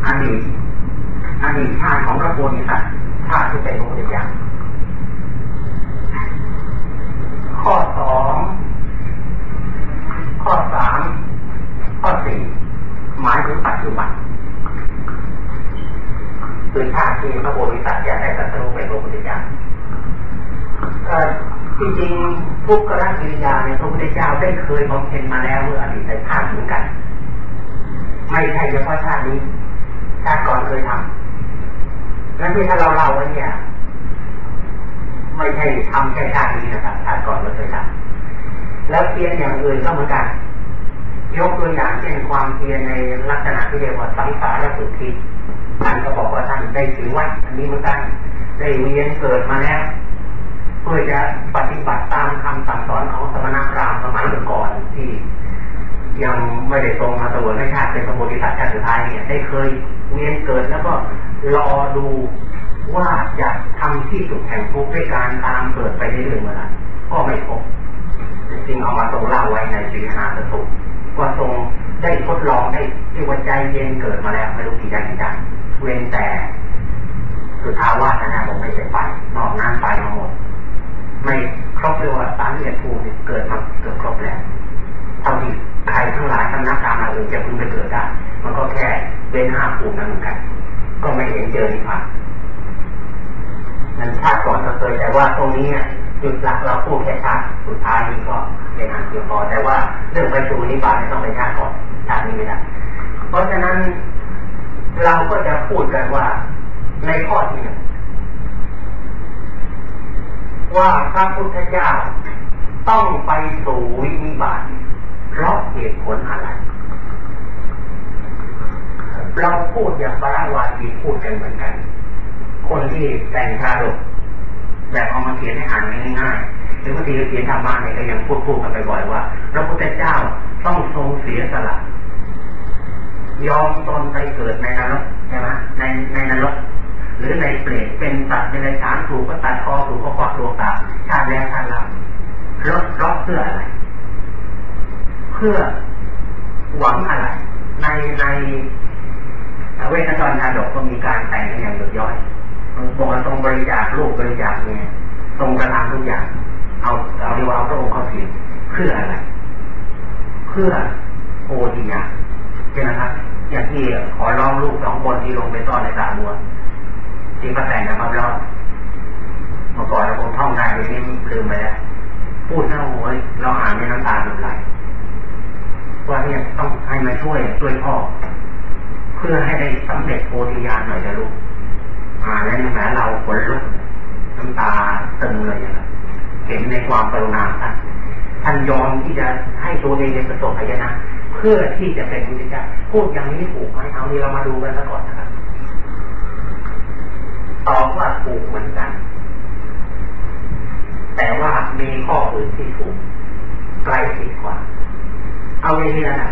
อดีตอดีตชาติของพระโพธิสัตว์ชาติที่เป็นพระพุทธเจ้าข้อสอง ข้อสามข้อสี่หมายถึงปัจจุบันคือชาติที่พระโพธิสัตว์อยากได้ตรัสรู้เป็นพระพุทธเจ้าจริงๆทุกขกิริยาในพระพุทธเจ้าได้เคยบำเพ็ญมาแล้วเมื่ออดีตชาติเหมือนกัน ไม่ใช่เฉพาะชาตินี้ชาติก่อนเคยทำนั่นที่ถ้าเราเล่าไว้เนี่ย ไม่ใช่ทำแค่ชาตินี้นะครับชาติก่อนเราเคยทำ แล้วเพียรอย่างอื่นก็เหมือนกัน ยกตัวอย่างเช่นความเพียรในลักษณะที่เรียกว่าสังสารสุทธิท่านก็บอกว่าท่านได้ถือวัดอันนี้เหมือนกันได้เวียนเกิดมาแล้วเพื่อจะปฏิบัติตามคำสั่งสอนของสมณพราหมณ์สมัยก่อนที่ยังไม่ได้ทรงมาสวยไม่ชาติเป็นพระโพธิสัตว์ชาติสุดท้ายเนี่ยได้เคยเวียนเกิดแล้วก็รอดูว่าจะทำที่สุดแห่งทุกข์ด้วยการตามเกิดไปเรื่อยๆเมื่อไหร่ก็ไม่พบ จริงเอามาทรงเล่าไว้ในชีวิตนาสตุว่าทรงได้ทดลองได้ที่ว่าใจเย็นเกิดมาแล้วไม่รู้กี่ใจกี่ใจเว้นแต่สุดท้าว่านะนะผมไม่ได้ไปนอกนั้นไปมาหมดไม่ครบเลยว่าสามเหลี่ยมภูมิเกิดมาเกือบครบแล้วเท่าที่ใครทั้งหลายทั้งนักการมาอื่นจะพึ่งไปเกิดได้มันก็แค่เป็นห้าภูมินั้นเหมือนกันก็ไม่เห็นเจอนิพพาน นั้นชาติก่อนก็เคยแต่ว่าตรงนี้จุดหลักเราพูดแค่ชาติสุดท้ายนี้ก็เป็นอันเดียวพอแต่ว่าเรื่องไปสู่นิพพานต้องเป็นชาติก่อนชาตินี้ไม่ได้เพราะฉะนั้นเราก็จะพูดกันว่าในข้อที่หนึ่งว่าพระพุทธเจ้าต้องไปสู่วินิบาตเพราะเหตุผลอะไรเราพูดอย่างปราวาทีพูดกันเหมือนกัน คนที่แต่งชาดกแบบเอามาเขียนให้อ่านง่ายๆหรือบางทีเขียนธรรมะเนี่ยก็ยังพูดพูดกันไปบ่อยว่าพระพุทธเจ้าต้องทรงเสียสละยอมตนไปเกิดในนรกใช่ไหมในในนรกหรือในเปรตเป็นสัตว์ในสารถูกก็ตัดคอถูกก็ควักดวงตาชาติแล้วชาติล่างรถรถเพื่ออะไร เพื่อหวังอะไร ในในเวทนาชาดกก็มีการแต่งอย่างหยดย่อย บอกตรงบริจาคลูกบริจาคเนี่ยตรงกระทำทุกอย่าง เอาเอาเรียกว่าเอาพระองค์เข้าสิเพื่ออะไร เพื่อโอทิยาใช่ไหมครับอย่างที่ขอร้องลูกสองคนที่ลงไปซ่อนในสระบัวที่ก็แต่งนะครับแล้วเมื่อก่อนเราคงท่องได้เดี๋ยวนี้ลืมไปแล้วพูดหน้าโวยเราอ่านไม่น้ำตาหลุดไหลว่าเนี่ยต้องให้มาช่วยช่วยพ่อเพื่อให้ได้สำเร็จโพธิญาณหน่อยจะลูก อ่าแล้วแม้เราขนลุกน้ำตาตึงเลยนะครับเห็นในความกรุณาท่านท่านยอมที่จะให้ตัวเองเป็นประสบพยนะเพื่อที่จะเป็นพุทธเจ้าพูดอย่างนี้ถูกไหมเอานี้เรามาดูกันซะก่อนนะครับตอบว่าถูกเหมือนกัน แต่ว่ามีข้ออื่นที่ถูกใกล้ชิดกว่า เอาอย่างนี้นะ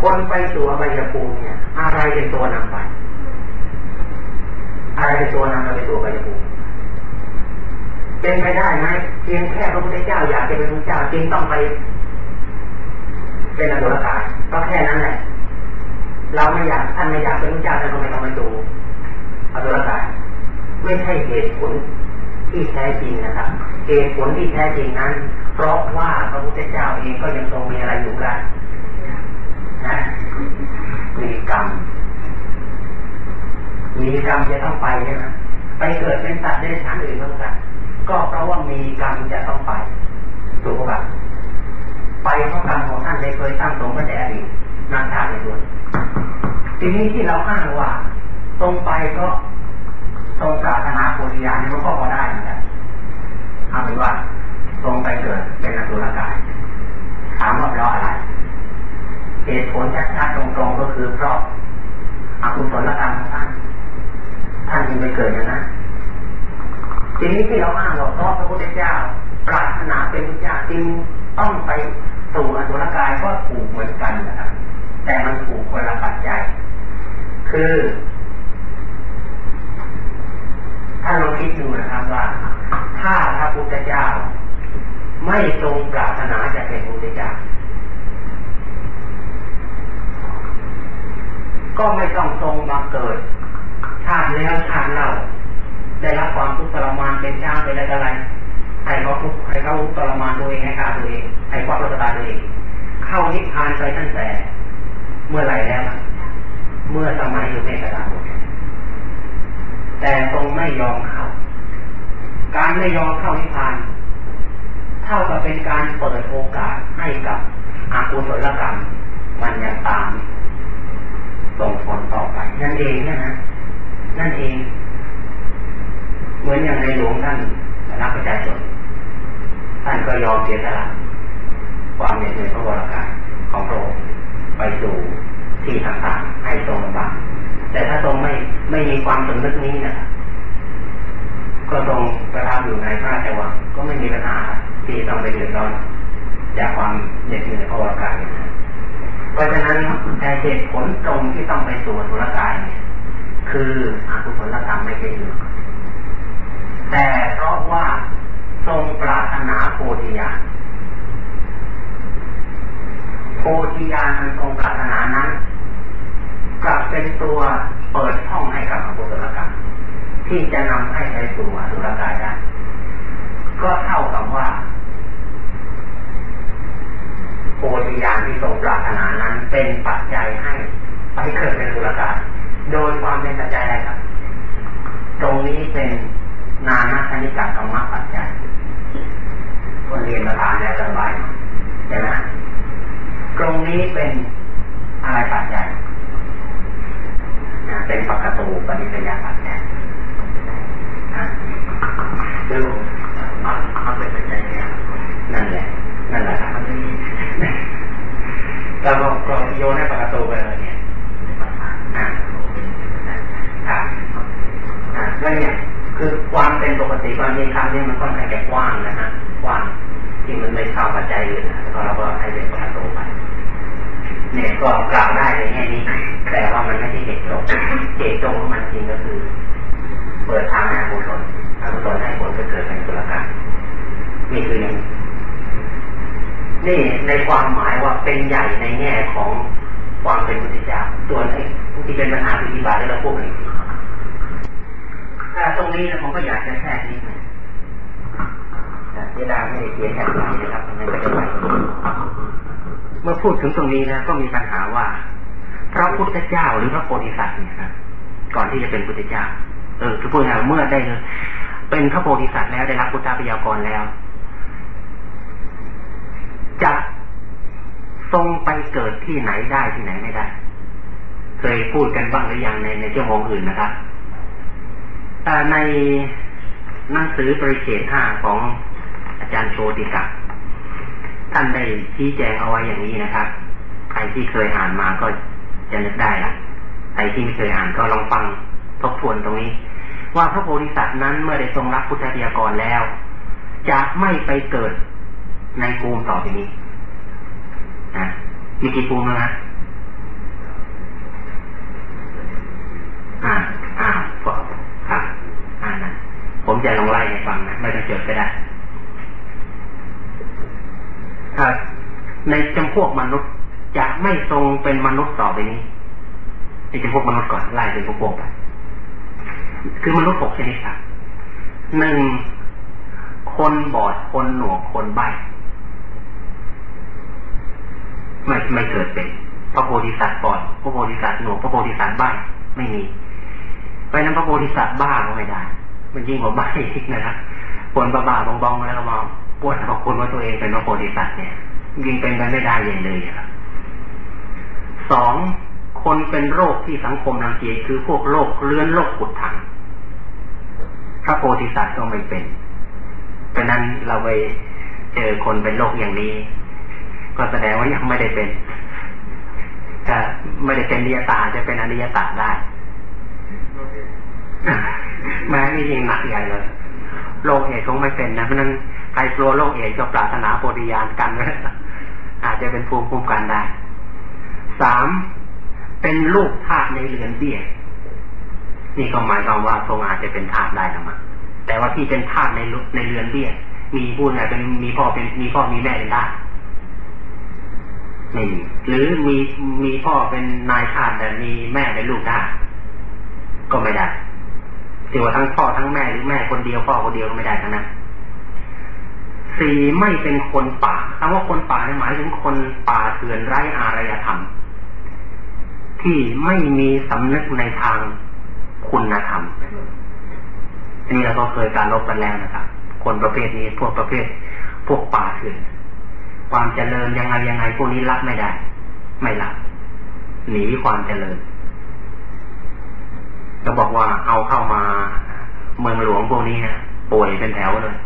คนไปสู่อบายภูมิเนี่ย อะไรเป็นตัวนำไป อะไรเป็นตัวนำไปสู่อบายภูมิเป็นไปได้ไหมเพียงแค่พระพุทธเจ้าอยากจะเป็นพระเจ้าจึงต้องไปเป็นอสุรกายก็แค่นั้นแหละเราไม่อยากท่านไม่อยากเป็นพระเจ้าท่านก็ไม่ต้องไปดูอสุรกายไม่ใช่เหตุผลที่แท้จริงนะครับเหตุผลที่แท้จริงนั้น เพราะว่าพระพุทธเจ้าเองก็ยังทรงมีอะไรอยู่กันนะมีกรรม มีกรรมจะต้องไปใช่ไหมไปเกิดเป็นสัตว์ในชั้นอื่นก็ได้ก็เพราะว่ามีกรรมจะต้องไปถูกป่ะไปเพราะกรรมของท่านได้เคยตั้งสมมาแต่อดีตนานชาติในตัวทีนี้ที่เราอ้างว่า ตรงไปก็ตรงปรารถนาโพธิญาณนี่มันก็พอได้เหมือนกันเอาเป็นว่า ตรงไปเกิดเป็นอสุรกายถามว่าเพราะอะไรเหตุผลชัดๆตรงๆก็คือเพราะอกุศลกรรมของท่าน ท่านจึงไปเกิดนั้นทีนี้ที่เราอ้างว่าเพราะพระพุทธเจ้า ปรารถนาเป็นพระเจ้าจึงต้องไปสู่อสุรกายก็ถูกเหมือนกันนะครับแต่มันถูกคนละปัจจัย คือถ้าเราคิดดูนะครับว่า ถ้าพระพุทธเจ้า ไม่ทรงปรารถนาจะเป็นพระพุทธเจ้าก็ไม่ต้องทรงมาเกิด ชาติแล้วชาติเล่า ได้รับความทุกข์ทรมานเป็นช้างเป็นอะไรอะไรให้เขาทุกข์ให้เขาทรมานตัวเองให้ฆ่าตัวเองให้ความรักษาตัวเอง เข้านิพพานไปตั้งแต่ เมื่อไหร่แล้ว เมื่อสมัยอยู่ในกระดาษแต่ทรงไม่ยอมเข้า การไม่ยอมเข้านิพพาน เท่ากับเป็นการเปิดโอกาสให้กับอากุศลกรรม มันยังตามส่งผลต่อไปนั่นเองนะฮะ นั่นเอง เหมือนอย่างในหลวงท่านรักประชาชนท่านก็ยอมเสียสละความเหน็ดเหนื่อยพระวรากายของพระองค์ไปสู่ที่ต่างๆให้ทรงลำบากแต่ถ้าทรงไม่ไม่มีความสำนึกนี้นะก็ทรงประทับอยู่ในพระราชวังก็ไม่มีปัญหาที่ต้องไปเดือดร้อนจากความเหน็ดเหนื่อยพระวรากายเพราะฉะนั้นแต่เหตุผลตรงที่ต้องไปสู่สุรกายเนี่ย คืออกุศลกรรมไม่เป็นอยู่แต่เพราะว่าทรงปรารถนาโพธิญาณโพธิญาณมันทรงปรารถนานั้นกลับเป็นตัวเปิดห้องให้กับอกุศลกรรมที่จะนำให้ไปสู่อสุรกายได้ ก็เท่ากับว่าโพธิญาณที่ทรงปรารถนานั้น เป็นปัจจัยให้ไปเกิดเป็นสุรกายโดยความเป็นปัจจัยอะไรครับ ตรงนี้เป็นนานาคณิกากรรมปัจจัยคนเรียนมาทานแล้วสบายใช่ไหมตรงนี้เป็นอะไรปัจจัยเป็นปกตูปฏิกิริยาปัจจัยดูมันเป็นปัจจัยนั่นแหละนั่นแหละครับเราก็โยนให้ปกตูไปเลยเนี่ยอ่าครับอ่าแล้วเนี่ยคือความเป็นปกติความมีคำนี้มันค่อนข้างจะกว้างนะฮะกว้างที่มันไม่เข้าปัจจัยอื่นแล้วเราก็ให้เป็นปกตูไปเนี่ยก็กล่าวได้ในแง่นี้แต่ว่ามันไม่ใช่เหตุตรงเหตุตรงของมันจริงก็คือ เปิดทางให้กุศลอกุศลให้ผลก็เกิดเป็นกุศลกรรมนี่คืออย่างนี่ในความหมายว่าเป็นใหญ่ในแง่ของความเป็นพุทธเจ้าส่วนไอ้ที่เป็นปัญหาปฏิบัติที่เราพูดกันแต่ตรงนี้นะผมก็อยากจะแทรกนิดนึงเวลาไม่ได้เขียนแค่นี้นะครับทำไมไม่ได้เมื่อพูดถึง ตรงนี้นะก็มีปัญหาว่าพระพุทธเจ้าหรือพระโพธิสัตว์เนี่ยครับก่อนที่จะเป็นพุทธเจ้า เออคือพูดง่ายเมื่อได้เป็นพระโพธิสัตว์แล้วได้รับพุทธปยากรแล้วจะทรงไปเกิดที่ไหนได้ที่ไหนไม่ได้ เคยพูดกันบ้างหรือยังในในชั่วโมงอื่นนะครับแต่ในหนังสือปริเฉดห้าของอาจารย์โชติกะท่านได้ชี้แจงเอาไว้อย่างนี้นะครับ ใครที่เคยอ่านมาก็จะนึกได้ละใครที่ไม่เคยอ่านก็ลองฟังทบทวนตรงนี้ ว่าพระโพธิสัตว์นั้นเมื่อได้ทรงรับพุทธเดียกรแล้ว จะไม่ไปเกิดในภูมิต่อไปนี้นะมีกี่ภูมินะอ่าอ่าครับอ่านะผมจะลองไล่ให้ฟังนะไม่ต้องจดก็ได้ครับในจำพวกมนุษย์ จะไม่ทรงเป็นมนุษย์ต่อไปนี้ในจำพวกมนุษย์ก่อนไล่เป็นพวกไปคือมนุษย์หกชนิดครับหนึ่งคนบอดคนหนวกคนใบ้ไม่ไม่เกิดเป็นพระโพธิสัตว์บอดพระโพธิสัตว์หนวกพระโพธิสัตว์ใบ้ไม่มีเพราะนั้นพระโพธิสัตว์บ้าก็ไม่ได้ มันยิ่งกว่าใบ้อีกนะครับปนบ้าๆบองๆแล้วก็มาปวดขอบคุณว่าตัวเองเป็นพระโพธิสัตว์เนี่ย ยิ่งเป็นกันไม่ได้ยังเลยครับ สองคนเป็นโรคที่สังคมรังเกียจคือพวกโรคเลื้อนโรคขุดถังพระโพธิสัตว์ก็ไม่เป็นเพราะนั้นเราไปเจอคนเป็นโรคอย่างนี้ ก็แสดงว่ายังไม่ได้เป็นถ้าไม่ได้เป็นนิยตาจะเป็นอนิยตาได้แม้นี่ยิงหนักใหญ่เลยโรคเอดคงไม่เป็นนะเพราะนั้นใครกลัวโรคเอดก็ปรารถนาโพธิญาณกัน อาจจะเป็นภูมิคุ้มกันได้ สามเป็นลูกทาสในเรือนเบี้ยนี่ก็หมายความว่าทรงอาจจะเป็นทาสได้นะมาแต่ว่าที่เป็นทาสในในเรือนเบี้ยมีพูดไงเป็นมีพ่อเป็นมีพ่อมีแม่เป็นได้ไม่มีหรือมีมีพ่อเป็นนายทาสแต่มีแม่เป็นลูกได้ก็ไม่ได้ถือว่าทั้งพ่อทั้งแม่หรือแม่คนเดียวพ่อคนเดียวก็ไม่ได้ทั้งนั้นสี่ไม่เป็นคนป่าคำว่าคนป่าหมายถึงคนป่าเถื่อนไร้อารยธรรม ที่ไม่มีสำนึกในทางคุณธรรมนี่เราก็เคยการลบกันแล้วนะครับ คนประเภทนี้พวกประเภท พวกป่าเถื่อนความเจริญยังไงยังไงพวกนี้รับไม่ได้ ไม่รับหนีความเจริญก็บอกว่าเอาเข้ามาเมืองหลวงพวกนี้นะป่วยเป็นแถวเลย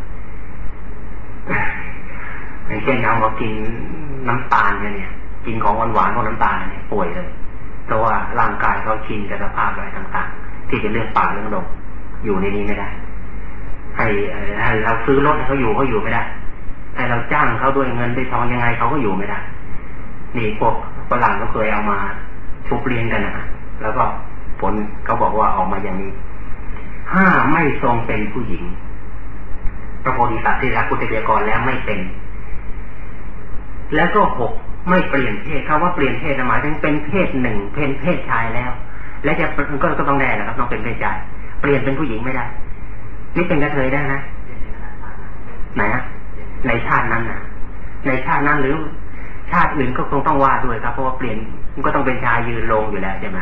อย่างเช่นเอามากินน้ำตาลเนี่ย กินของหวานหวานของน้ำตาลเนี่ยป่วยเลย เพราะว่าร่างกายเขาชินกับสภาพอะไรต่างๆ ที่เป็นเรื่องป่าเรื่องดงอยู่ในนี้ไม่ได้ ให้ให้เราซื้อรถเขาอยู่เขาอยู่ไม่ได้ ให้เราจ้างเขาด้วยเงินด้วยทองยังไงเขาก็อยู่ไม่ได้ นี่พวกฝรั่งก็เคยเอามาชุบเลี้ยงกันนะแล้วก็ผลเขาบอกว่าออกมาอย่างนี้ห้าไม่ทรงเป็นผู้หญิงพระโพธิสัตว์ที่รักพุทธเดียกรแล้วไม่เป็น แล้วก็หก ไม่เปลี่ยนเพศคำว่าเปลี่ยนเพศหมายถึงเป็นเพศหนึ่งเป็นเพศชายแล้ว และจะก็ก็ต้องแน่นะครับต้องเป็นเพศชาย เปลี่ยนเป็นผู้หญิงไม่ได้ นี่เป็นกระเทยได้นะไหนฮะในชาตินั้นนะในชาตินั้นหรือชาติอื่นก็คงต้องว่าด้วยครับเพราะว่าเปลี่ยนมันก็ต้องเป็นชายยืนลงอยู่แล้วใช่ไหม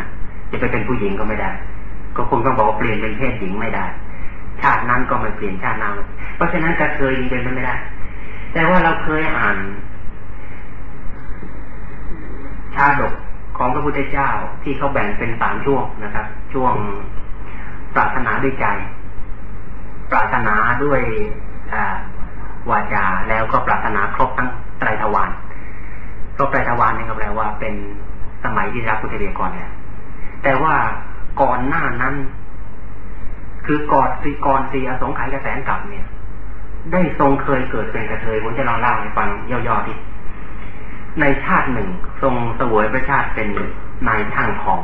จะไปเป็นผู้หญิงก็ไม่ได้ ก็คงต้องบอกว่าเปลี่ยนเป็นเพศหญิงไม่ได้ ชาตินั้นก็ไม่เปลี่ยนชาตินั้นเพราะฉะนั้นกระเทยเป็นไม่ได้ แต่ว่าเราเคยอ่าน ชาดกของพระพุทธเจ้าที่เขาแบ่งเป็นสามช่วงนะครับ ช่วงปรารถนาด้วยใจ ปรารถนาด้วยวาจาแล้วก็ปรารถนาครบทั้งไตรทวารครบไตรทวารนี่ก็แปลว่าเป็นสมัยที่รับพุทธเดียก่อนเนี่ยแต่ว่าก่อนหน้านั้น คือก่อนสีก่อนสีอสงไขยกระแสนกลับเนี่ย ได้ทรงเคยเกิดเป็นกระเทยผมจะลองเล่าให้ฟังย่อๆที่ ในชาติหนึ่ง ทรงสวยประชาติเป็นนายช่างทอง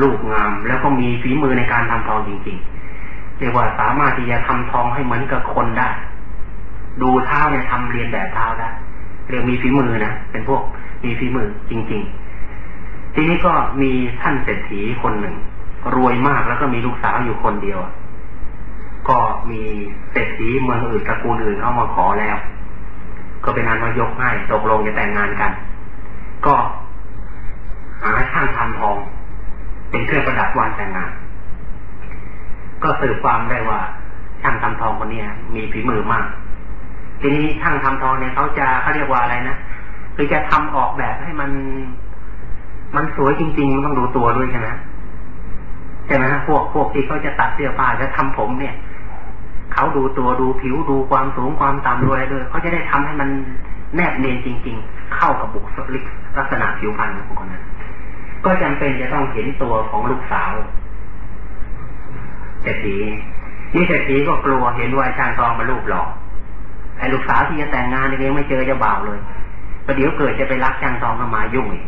ลูกงาม แล้วก็มีฝีมือในการทำทองจริงๆเรียกว่าสามารถที่จะทำทองให้เหมือนกับคนได้ ดูเท้าเนี่ยทำเรียนแบบเท้าได้เรียกมีฝีมือนะเป็นพวกมีฝีมือจริง ๆ ทีนี้ก็มีท่านเศรษฐีคนหนึ่ง รวยมากแล้วก็มีลูกสาวอยู่คนเดียวก็มีเศรษฐีเมืองอื่นตระกูลอื่นเข้ามาขอแล้ว ก็เป็นงานมายกให้ตกลงจะแต่งงานกัน ก็หาช่างทำทอง เป็นเครื่องประดับวันแต่งงาน ก็สืบความได้ว่าช่างทำทองคนนี้มีฝีมือมาก ทีนี้ช่างทำทองเนี่ยเขาจะเขาเรียกว่าอะไรนะคือจะทำออกแบบให้มัน มันสวยจริง ๆ มันต้องดูตัวด้วยใช่ไหมใช่ไหมฮะพวกพวกที่เขาจะตัดเสื้อผ้าจะทำผมเนี่ย เขาดูตัวดูผิวดูความสูงความต่ำด้วยด้วยเขาจะได้ทำให้มันแนบเนียนจริง ๆ เข้ากับบุคลิกลักษณะผิวพรรณของคนนั้น ก็จำเป็นจะต้องเห็นตัวของลูกสาวเศรษฐีนี่เศรษฐีก็กลัวเห็นว่าช่างทองมาลูกหลอกไอ้ลูกสาวที่จะแต่งงานเองไม่เจอจะบ่าวเลยประเดี๋ยวเกิดจะไปรักช่างทองก็มายุ่งอีก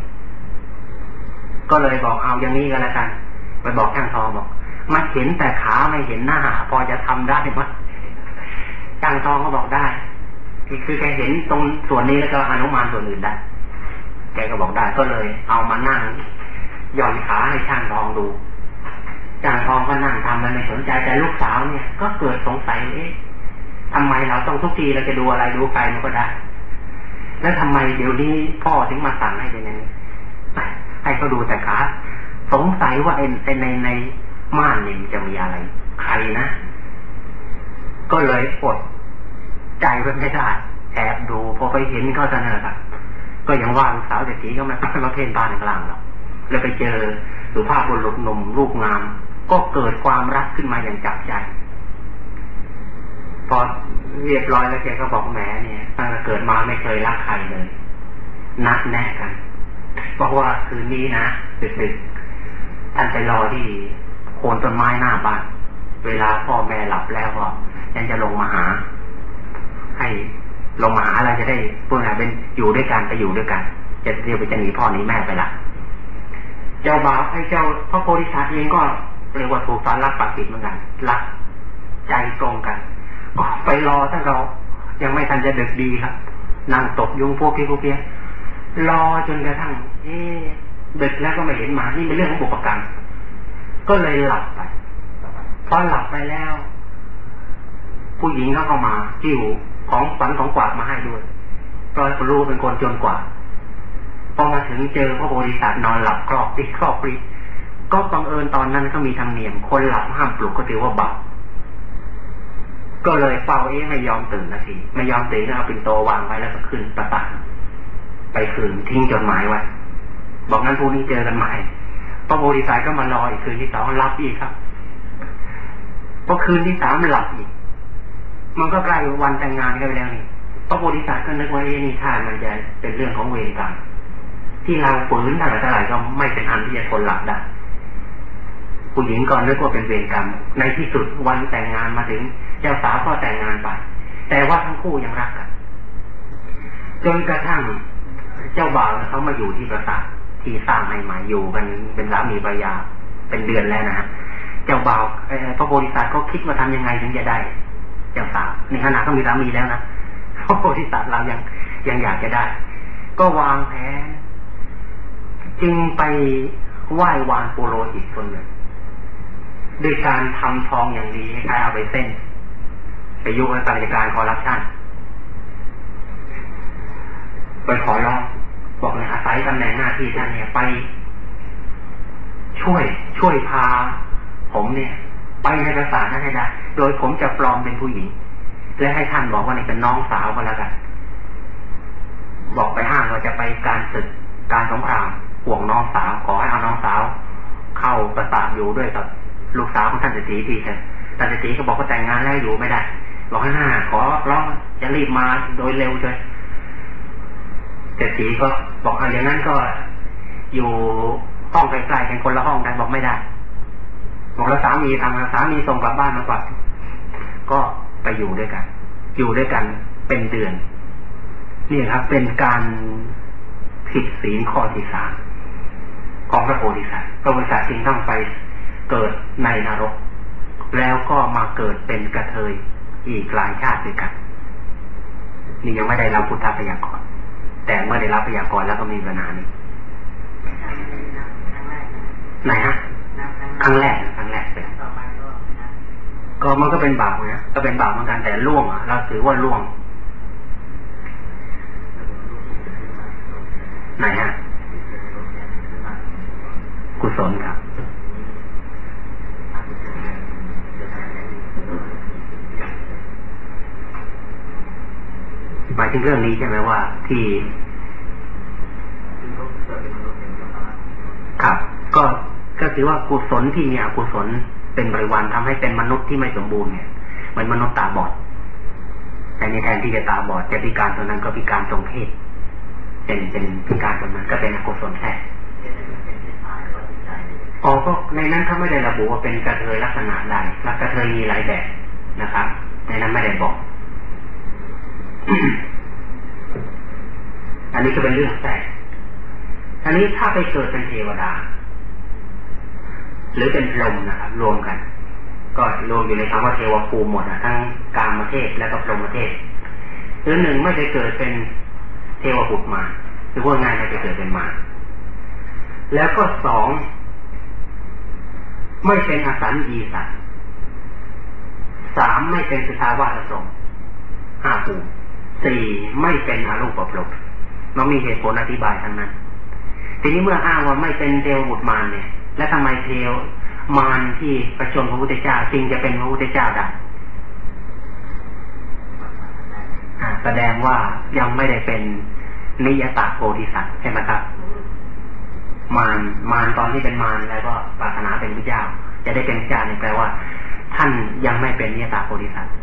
ก็เลยบอกเอาอย่างนี้ก็แล้วกัน ไปบอกช่างทองบอก มาเห็นแต่ขาไม่เห็นหน้า พอจะทำได้ไหมช่างทองก็บอกได้คือแกเห็นตรงส่วนนี้แล้วก็อนุมานส่วนอื่นได้แกก็บอกได้ก็เลย เอามานั่งหย่อนขาให้ช่างทองดูช่างทองก็นั่งทำมันไม่สนใจแต่ลูกสาวเนี่ย ก็เกิดสงสัยเอ๊ะทำไมเราต้องทุกทีเราจะดูอะไรดูใครมันก็ได้ แล้วทำไมเดี๋ยวนี้พ่อถึงมาสั่งให้เป็นอย่างนี้ให้เขาดูแต่ขาสงสัยว่าในในใน ม่านนี่จะมีอะไร ใครนะ ก็เลยอดใจไว้ไม่ได้แอบดูพอไปเห็นก็จะเนอะก็ยังว่าลูกสาวเศรษฐีก็มามาเพ่นบ้านกลางหรอกแล้วไปเจอสุภาพบุรุษหนุ่มรูปงาม ก็เกิดความรักขึ้นมาอย่างจับใจพอเรียบร้อยแล้วแกก็บอกแหมเนี่ยตั้งแต่เกิดมาไม่เคยรักใครเลย นัดแน่กันเพราะว่าคืนนี้นะดึกๆท่านไปรอที่ โคนต้นไม้หน้าบ้าน เวลาพ่อแม่หลับแล้วก็ยังจะลงมาหา ให้ลงมาหาอะไรจะได้พวกนั้นเป็นอยู่ด้วยกันไปอยู่ด้วยกัน จะเรียกไปจะหนีพ่อหนีแม่ไปละเจ้าบ่าวไอ้เจ้าพระโพธิสัตว์เองก็เรียกว่าถูกสอนรักปักติดเหมือนกันรักใจตรงกันก็ไปรอถ้าเรายังไม่ทันจะดึกดีครับนั่งตบยุงพวกพี่พวกเพี้ยรอจนกระทั่ง เอ๊ดึกแล้วก็ไม่เห็นมานี่เป็นเรื่องของบุปการ ก็เลยหลับไปพอหลับไปแล้ว ผู้หญิงเขาเข้ามาจิ้วของฝันของกวาดมาให้ด้วยตอนรู้เป็นคนจนกว่าพอมาถึงเจอพระโพธิสัตว์นอนหลับครอบติดครอบปรีก็บังเอิญตอนนั้นก็มีธรรมเนียม คนหลับห้ามปลุกก็ถือว่าบาปก็เลยเฝ้าเอ๊ไม่ยอมตื่นนาทีไม่ยอมตื่นก็เอาปินโตวางไว้แล้วก็ขึ้นประตานไปคืนทิ้งจดหมายไว้ บอกงั้นพรุ่งนี้เจอกันใหม่ พระโพธิสัตว์ก็มารออีกคืนที่สองรับอีกครับพอคืนที่สามหลับอีก มันก็ใกล้วันแต่งงานกันแล้วนี่พระโพธิสัตว์ก็นึกว่าเอ้นี่ท่านมันจะเป็นเรื่องของเวรกรรมที่เราฝืนทาไหร่เท่าไหร่ก็ไม่เป็นอันที่จะทนหลับได้ผู้หญิงก่อนนึกว่าเป็นเวรกรรม ในที่สุดวันแต่งงานมาถึงเจ้าสาวก็แต่งงานไป แต่ว่าทั้งคู่ยังรักกันจนกระทั่งเจ้าบ่าวเขามาอยู่ที่ปราสาท ที่สร้างใหม่ๆอยู่กันเป็นสามีภรรยาเป็นเดือนแล้วนะฮะเจ้าบ่าวพระโพธิสัตว์ก็คิดว่าทำยังไงถึงจะได้เจ้าสาวในขณะก็มีสามีแล้วนะพระโพธิสัตว์เรายังยังอยากจะได้ ก็วางแผนจึงไปไหว้วานปุโรหิตคนหนึ่งด้วยการทำทองอย่างดีให้ใครเอาไปเส้นไปยุ่งกับการการคอร์รัปชันไปขอร้อง บอกเลยอาศัยตำแหน่งหน้าที่ท่านเนี่ยไป ช่วยช่วยพา ผมเนี่ย ไปในภาษานั้นให้ได้โดยผมจะปลอมเป็นผู้หญิงและให้ท่านบอกว่านี่เป็นน้องสาวก็แล้วกัน บอกไปห้างว่าจะไปการศึกการสงครามห่วงน้องสาวขอให้เอาน้องสาว เข้าประสาทอยู่ด้วยกับลูกสาวของท่านเศรษฐีทีเถอะท่านเศรษฐีก็บอกว่าแต่งงานแล้วอยู่ไม่ได้บอกให้ห้าขอร้องจะรีบมาโดยเร็วเลย เศรษฐีก็บอกเอาอย่างนั้นก็อยู่ห้องใกล้ๆกันคนละห้องกันบอกไม่ได้บอกแล้วสามีทำสามีส่งกลับบ้านมาก่อนก็ไปอยู่ด้วยกัน อยู่ด้วยกันเป็นเดือน นี่ครับเป็นการผิดศีลข้อที่สามของพระโพธิสัตว์พระโพธิสัตว์จึงต้องไปเกิดในนรก แล้วก็มาเกิดเป็นกระเทยอีกหลายชาติด้วยกัน นี่ยังไม่ได้รับพุทธพยากร แต่เมื่อได้รับพยากรแล้วก็มีปัญหานี้ไหนฮะครั้งแรกครั้งแรกเป็นก็มันก็เป็นบาปนะก็เป็นบาปเหมือนกันแต่ล่วงอะเราถือว่าล่วง ไหนฮะกุศลครับหมาย ถึงเรื่องนี้ใช่ไหมว่า ที่ครับ ก็ก็คือว่ากุศลที่มีอกุศลเป็นบริวารทำให้เป็นมนุษย์ที่ไม่สมบูรณ์เนี่ยเหมือนมนุษย์ตาบอด แต่ในแทนที่จะตาบอดจะพิการตรงนั้นก็พิการตรงเพศเป็นเป็นพิการตรงนั้นก็เป็นอกุศลแท้อ๋อก็ในนั้นเขาไม่ได้ระบุว่าเป็นกระเทยลักษณะใดลักกระเทยมีหลายแบบนะครับ ในนั้นไม่ได้บอก อันนี้ก็เป็นเรื่องแต่อันนี้ถ้าไปเกิดเป็นเทวดา หรือเป็นลมนะครับรวมกัน ก็รวมอยู่ในคำว่าเทวภูมิหมดนะทั้งกามเทศและก็พรหมเทศหรือหนึ่งไม่ได้เกิดเป็นเทวบุตรมาหรือว่าง่ายไม่ได้เกิดเป็นมา แล้วก็สองไม่เป็นอสันอีสัตสามไม่เป็นสุทาวาสสมห้าภูสี่ไม่เป็นอารูปประพรม มันมีเหตุผลอธิบายทั้งนั้น ทีนี้เมื่ออ้างว่าไม่เป็นเทวบุตรมารเนี่ย และทำไมเทวมารที่ประชนพระพุทธเจ้าจริงจะเป็นพระพุทธเจ้าได้แสดงว่ายังไม่ได้เป็นนิยตาโพธิสัตว์ใช่ไหมครับ มารมารตอนที่เป็นมารแล้วก็ปรารถนาเป็นพระเจ้า จะได้เป็นพระเจ้าเนี่ยแปลว่า ท่านยังไม่เป็นนิยตาโพธิสัตว์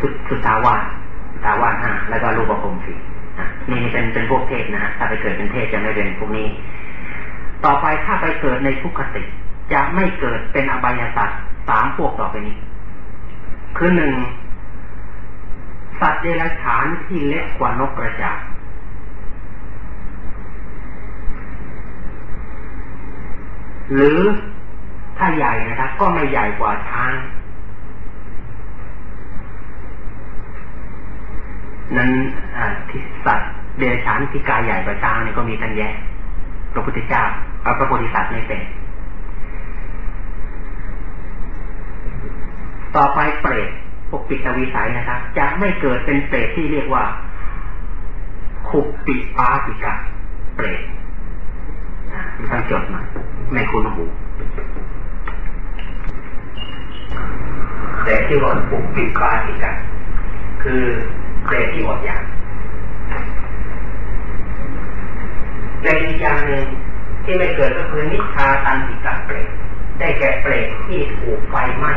สุดสุดทาวาทาวาห้าแล้วก็รูปประพรมสี่นี่เป็นเป็นพวกเทศนะฮะถ้าไปเกิดเป็นเทศจะไม่เป็นพวกนี้ ต่อไปถ้าไปเกิดในทุกขติจะไม่เกิดเป็นอบายสัตว์สามพวกต่อไปนี้ คือหนึ่งสัตว์เดรัจฉานที่เล็กกว่านกกระจาบหรือถ้าใหญ่นะครับ ก็ไม่ใหญ่กว่าช้าง นั้นที่สัตว์เดรัจฉานที่กายใหญ่กว่าช้างนี่ก็มีตั้งแยะพระพุทธเจ้าเอาพระโพธิสัตว์ไม่เป็น ต่อไปเปรตปกปิดอวิสัยนะครับจะไม่เกิดเป็นเปรตที่เรียกว่า ขุปปิปาติกะเปรตมีทั้งจดมาไม่คุณหูแต่ที่ว่าปุกปิปาติกะคือ เปรที่อดอยากในอีกอย่างหนึ่งที่ไม่เกิดก็คือนิชาตันติกะเปรตได้แก่เปรตที่ถูกไฟไหม้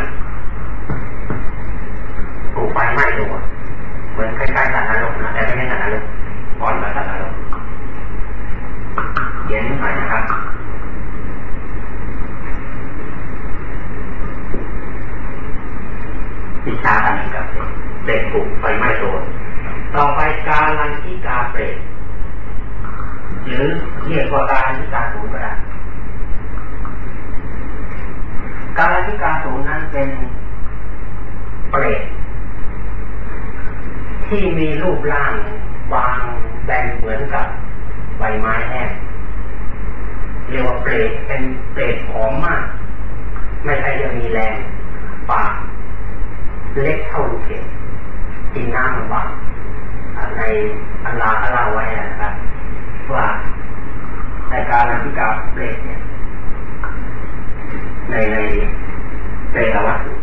ถูกไฟไหม้ตัวเหมือนคล้ายๆสัตว์นรกนะแต่ไม่ใช่สัตว์นรกอ่อนกว่าสัตว์นรกเขียนหน่อยนะครับวิชาอันนี้กับเเด็กถูกไฟไหม้ตัวต่อไปกาลันทิกาเปรตหรือเรียกว่าการทิกาสูงก็ได้การทิกาสูงนั้นเป็นเปรตที่มีรูปร่างบางแบนเหมือนกับใบไม้แห้งเรียกว่าเปรตเป็นเปรตหอมมาก ไม่ใช่จะมีแรงปากเล็กเท่าลูกเข็ม กินน้ำมันบางในอัลลาฮ์เล่าไว้นะครับ ว่าในการอธิกาเปรตเนี่ยในในเปรตวัตถุ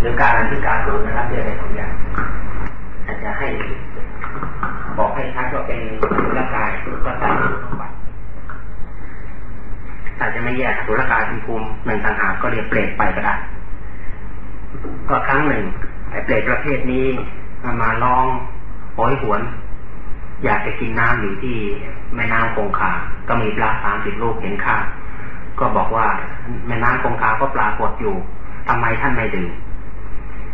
หรือการอธิการรู้นะครับเรียกได้สองอย่างอาจจะให้บอกให้ชัดว่าเป็นสุรกายก็ใส่สุรบัตอาจจะไม่แยกสุรกายเป็นภูมิหนึ่งต่างหากก็เรียกเปรตไปก็ได้ก็ครั้งหนึ่ง ไอ้เปรตประเภทนี้มามาลองโหยหวน อยากจะกินน้ำอยู่ที่แม่น้ำคงคาก็มีปลาสามสิบลูกเห็นข้าก็บอกว่าแม่น้ำคงคาก็ปลากฏอยู่ทำไมท่านไม่ดื่ม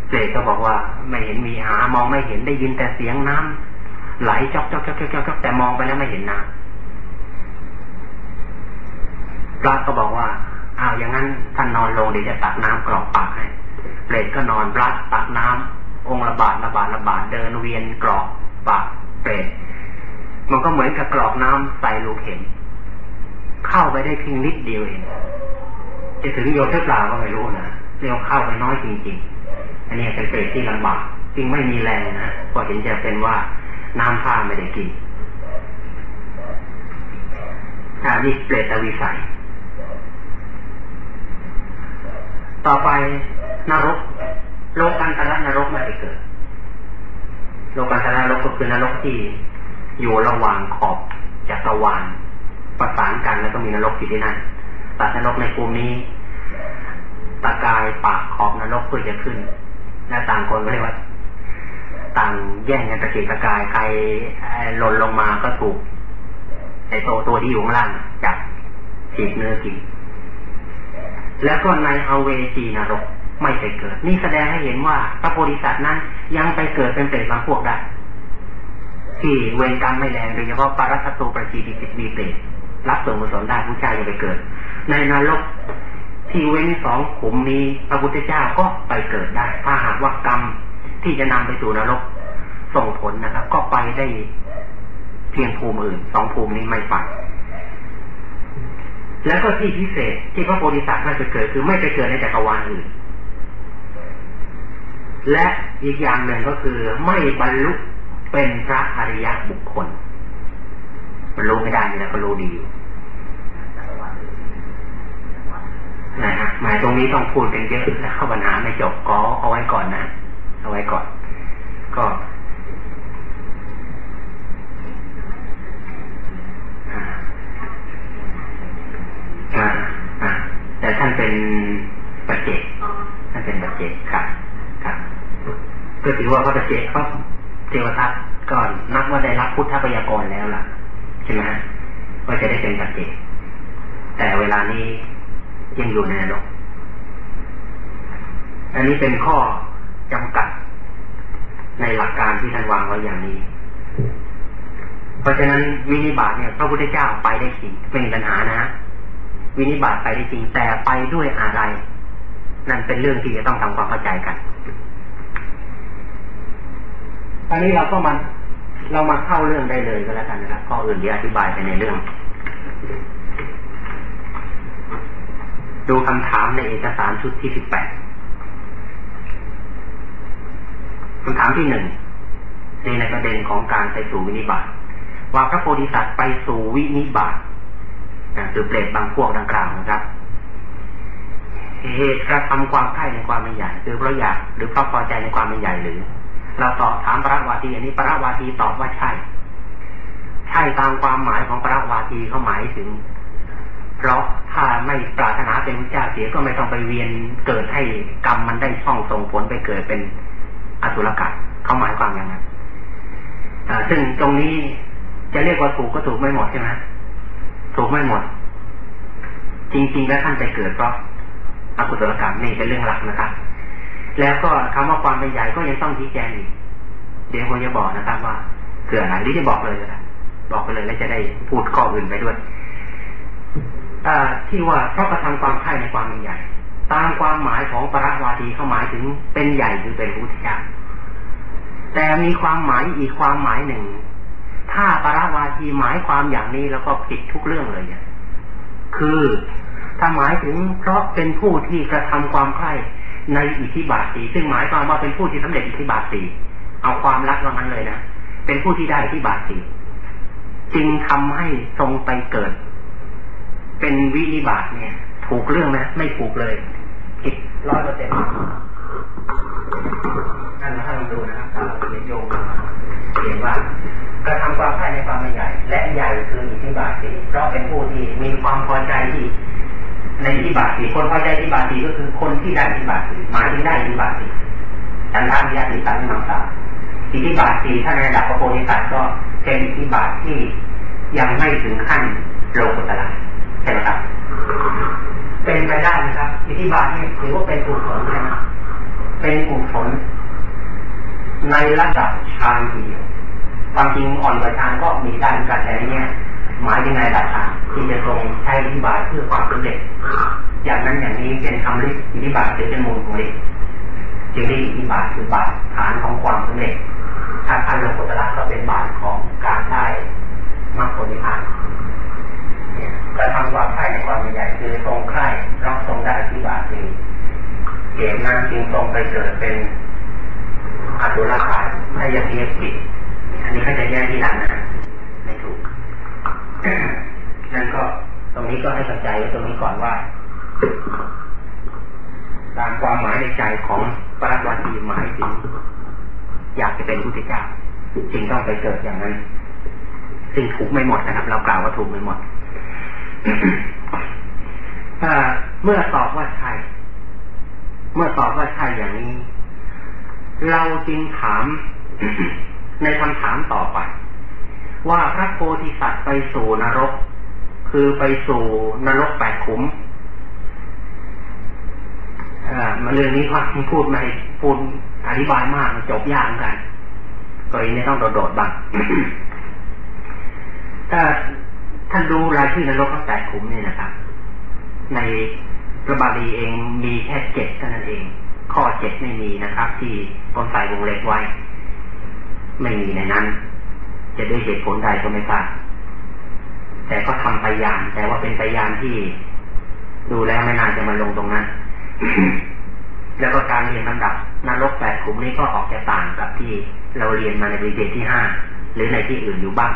เจก็บอกว่าไม่เห็นมีหามองไม่เห็นได้ยินแต่เสียงน้ำไหลจอกจอกจอกจอกจอกแต่มองไปแล้วไม่เห็นน้ำพระก็บอกว่าอ้าวอย่างนั้นท่านนอนลงเดี๋ยวจะตักน้ำกรอกปากให้ เปรตก็นอนพระตักน้ำองค์ระบาดระบาดระบาดเดินเวียนกรอกปากเปรตมันก็เหมือนกับกรอกน้ำใส่ลูกเข็มเข้าไปได้เพียงนิดเดียวเองจะถึงโยนหรือเปล่าก็ไม่รู้นะเรียกเข้าไปน้อยจริงๆ อันนี้เป็นเปรตที่ลำบากจึงไม่มีแรงนะก็เห็นจะเป็นว่าน้ำท่าไม่ได้กินอันนี้เปรตวิสัย ต่อไปนรกโลกันตระนรกไม่ได้เกิด โลกันตระนรกก็คือนรกที่อยู่ระหว่างขอบจักรวาลประสานกันแล้วก็มีนรกอยู่ที่นั่นตัดนรกในภูมินี้ตะกายปากขอบนรกเพื่อจะขึ้นหน้าต่างคนก็เรียกว่า ต่างแย่งกันตะเกียกตะกายใครหล่นลงมาก็ถูกไอตัวตัวที่อยู่ข้างล่างจับฉีกเนื้อกิน แล้วก็ในอเวจีนรกไม่ไปเกิด นี่แสดงให้เห็นว่าพระโพธิสัตว์นั้นยังไปเกิดเป็นเปรตบางพวกได้ที่เวรกรรมไม่แรงโดยเฉพาะปารัตตูประจีติสิบมีเปรตรับส่วนกุศลได้ผู้ชายจะไปเกิด ในนรกที่เว้นสองขุมมีพระพุทธเจ้าก็ไปเกิดได้ ถ้าหากว่ากรรมที่จะนำไปสู่นรกส่งผลนะครับ ก็ไปได้เพียงภูมิอื่นสองภูมินี้ไม่ไป แล้วก็ที่พิเศษที่พระโพธิสัตว์ไม่ไปเกิดคือไม่ไปเกิดในจักรวาลอื่น และอีกอย่างหนึ่งก็คือไม่บรรลุเป็นพระอริยบุคคลมันรู้ไม่ได้แล้วก็รู้ดีอยู่นะฮะหมายตรงนี้ต้องพูดกันเยอะแล้วข้าปัญหาไม่จบก็เอาไว้ก่อนนะ เอาไว้ก่อน ก็ แต่ท่านเป็นปัจเจกท่านเป็นปัจเจกครับ ครับก็ถือว่าพระปัจเจกก็เทวทัตก่อนนับว่าได้รับพุทธพยากรแล้วล่ะใช่ไหมว่าจะได้เป็นปัจเจกแต่เวลานี้ยังอยู่ในนรกอันนี้เป็นข้อจำกัด ในหลักการที่ท่านวางไว้อย่างนี้ เพราะฉะนั้นวินิบาตเนี่ยพระพุทธเจ้าไปได้จริงเป็นปัญหานะ วินิบาตไปได้จริงแต่ไปด้วยอะไร นั่นเป็นเรื่องที่จะต้องทำความเข้าใจกันตอนนี้เราก็มาเรามาเข้าเรื่องได้เลยก็แล้วกันนะครับข้ออื่นเดี๋ยวอธิบายไปในเรื่อง ดูคำถามในเอกสารชุดที่สิบแปดคำถามที่หนึ่งในในประเด็นของการไปสู่วินิบาตว่าพระโพธิสัตว์ไปสู่วินิบาต คือเปรตบางพวกดังกล่าวนะครับ เหตุกระทำความใคร่ในความเป็นใหญ่คือเพราะอยากหรือเพราะพอใจในความเป็นใหญ่หรือ เราตอบถามพระวาทีอันนี้พระวาทีตอบว่าใช่ ใช่ตามความหมายของพระวาทีเขาหมายถึง เพราะถ้าไม่ปรารถนาเป็นพระเจ้าเสียก็ไม่ต้องไปเวียนเกิดให้กรรมมันได้ช่องส่งผลไปเกิดเป็นอสุรกายเขาหมายความอย่างนั้นซึ่งตรงนี้จะเรียกว่าถูกก็ถูกไม่หมดใช่ไหม ถูกไม่หมด จริง ๆ แล้วท่านไปเกิดเพราะอกุศลกรรมนี่เป็นเรื่องหลักนะครับ แล้วก็คำว่าความเป็นใหญ่ก็ยังต้องชี้แจงอีกเดี๋ยวผมจะบอกนะครับว่าเกิดอะไรหรือจะบอกเลยนะบอกไปเลยแล้วจะได้พูดข้ออื่นไปด้วยอที่ว่าเพราะกระทำความใช่ในความเป็นใหญ่ ตามความหมายของปรวาทีเขาหมายถึงเป็นใหญ่หรือเป็นผู้ที่าแต่มีความหมายอีกความหมายหนึ่ง ถ้าปราวาทีหมายความอย่างนี้แล้วก็ผิดทุกเรื่องเลยเนี่ยคือถ้าหมายถึงเพราะเป็นผู้ที่กระทำความใคร่ในอิทธิบาทสีซึ่งหมายความว่าเป็นผู้ที่สำเร็จอิทธิบาทสีเอาความรักว่างั้นเลยนะเป็นผู้ที่ได้อิทธิบาทสีจึงทำให้ทรงไปเกิด เป็นวินิบาตเนี่ย ถูกเรื่องนะไม่ถูกเลยผิดร้อยเปอร์เซ็นต์นั่นเราถ้าลองดูนะครับเราเรียนโยงเรียนว่า กระทำความใคร่ในความใหญ่ และใหญ่คืออิทธิบาทสีเพราะเป็นผู้ที่มีความพอใจที่ในอิทธิบาทสีคนพอใจอิทธิบาทสีก็คือคนที่ได้อิทธิบาทสีหมายถึงได้อิทธิบาทสีฉันทามิยาติสันมังสาอิทธิบาทสีถ้าในระดับพระโพธิสัตว์ก็เป็นอิทธิบาทที่ยังไม่ถึงขั้นโลกุตละใช่ไหมครับ เป็นไปได้นะครับ อิทธิบาทนี่ถือว่าเป็นกุศลใช่ไหมเป็นกุศลในระดับฌานเดียว ความจริงอ่อนกว่าฌานก็มีได้เหมือนกันแต่เนี่ยหมายถึงในระดับฌานที่จะทรงใช้อธิบายเพื่อความสำเร็จอย่างนั้นอย่างนี้เป็นคำริอธิบายหรือเป็นมูลของฤทธิ์จึงได้อธิบายคือบาทฐานของความสำเร็จถ้าพันโลกุตระก็เป็นบาทของการได้มรรคผลนิพพานกระทำความใคร่ในความใหญ่คือทรงใคร่รับทรงได้ที่บาทคือเหตุนั้นจึงทรงไปเกิดเป็นอสุรกายถ้ายางนี้ผิด อันนี้ก็จะแยกที่หลังนะไม่ถูก นั่นก็ตรงนี้ก็ให้เข้าใจตรงนี้ก่อนว่า ตามความหมายในใจของปรัชวาทีหมายถึงอยากจะเป็นผู้ที่เจ้าจึงต้องไปเกิดอย่างนั้นซึ่งถูกไม่หมดนะครับ เรากล่าวว่าถูกไม่หมดเมื่อตอบว่าใช่ เมื่อตอบว่าใช่อย่างนี้ เราจึงถาม ในคำถามต่อไป ว่าพระโพธิสัตว์ไปสู่นรก คือไปสู่นรกแปดขุมมาเรื่องนี้ว่าพูดไม่พูดอธิบายมากจบยากกันก็อีกไม่ต้องโดดๆบ้างถ้าท่านดูรายชื่อนรกทั้งแปดขุมนี่นะครับ ในพระบาลีเองมีแค่เจ็ดเท่านั้นเอง ข้อเจ็ดไม่มีนะครับ ที่ผมใส่วงเล็กไว้ ไม่มีในนั้น จะด้วยเหตุผลใดก็ไม่ทราบแต่ก็ทำไปยามแต่ว่าเป็นไปยามที่ ดูแล้วไม่นานจะมาลงตรงนั้น แล้วก็การเรียนลำดับนรกแปดขุมนี้ก็ออกจะต่างกับที่เราเรียนมาในปีเที่ห้าหรือในที่อื่นอยู่บ้าง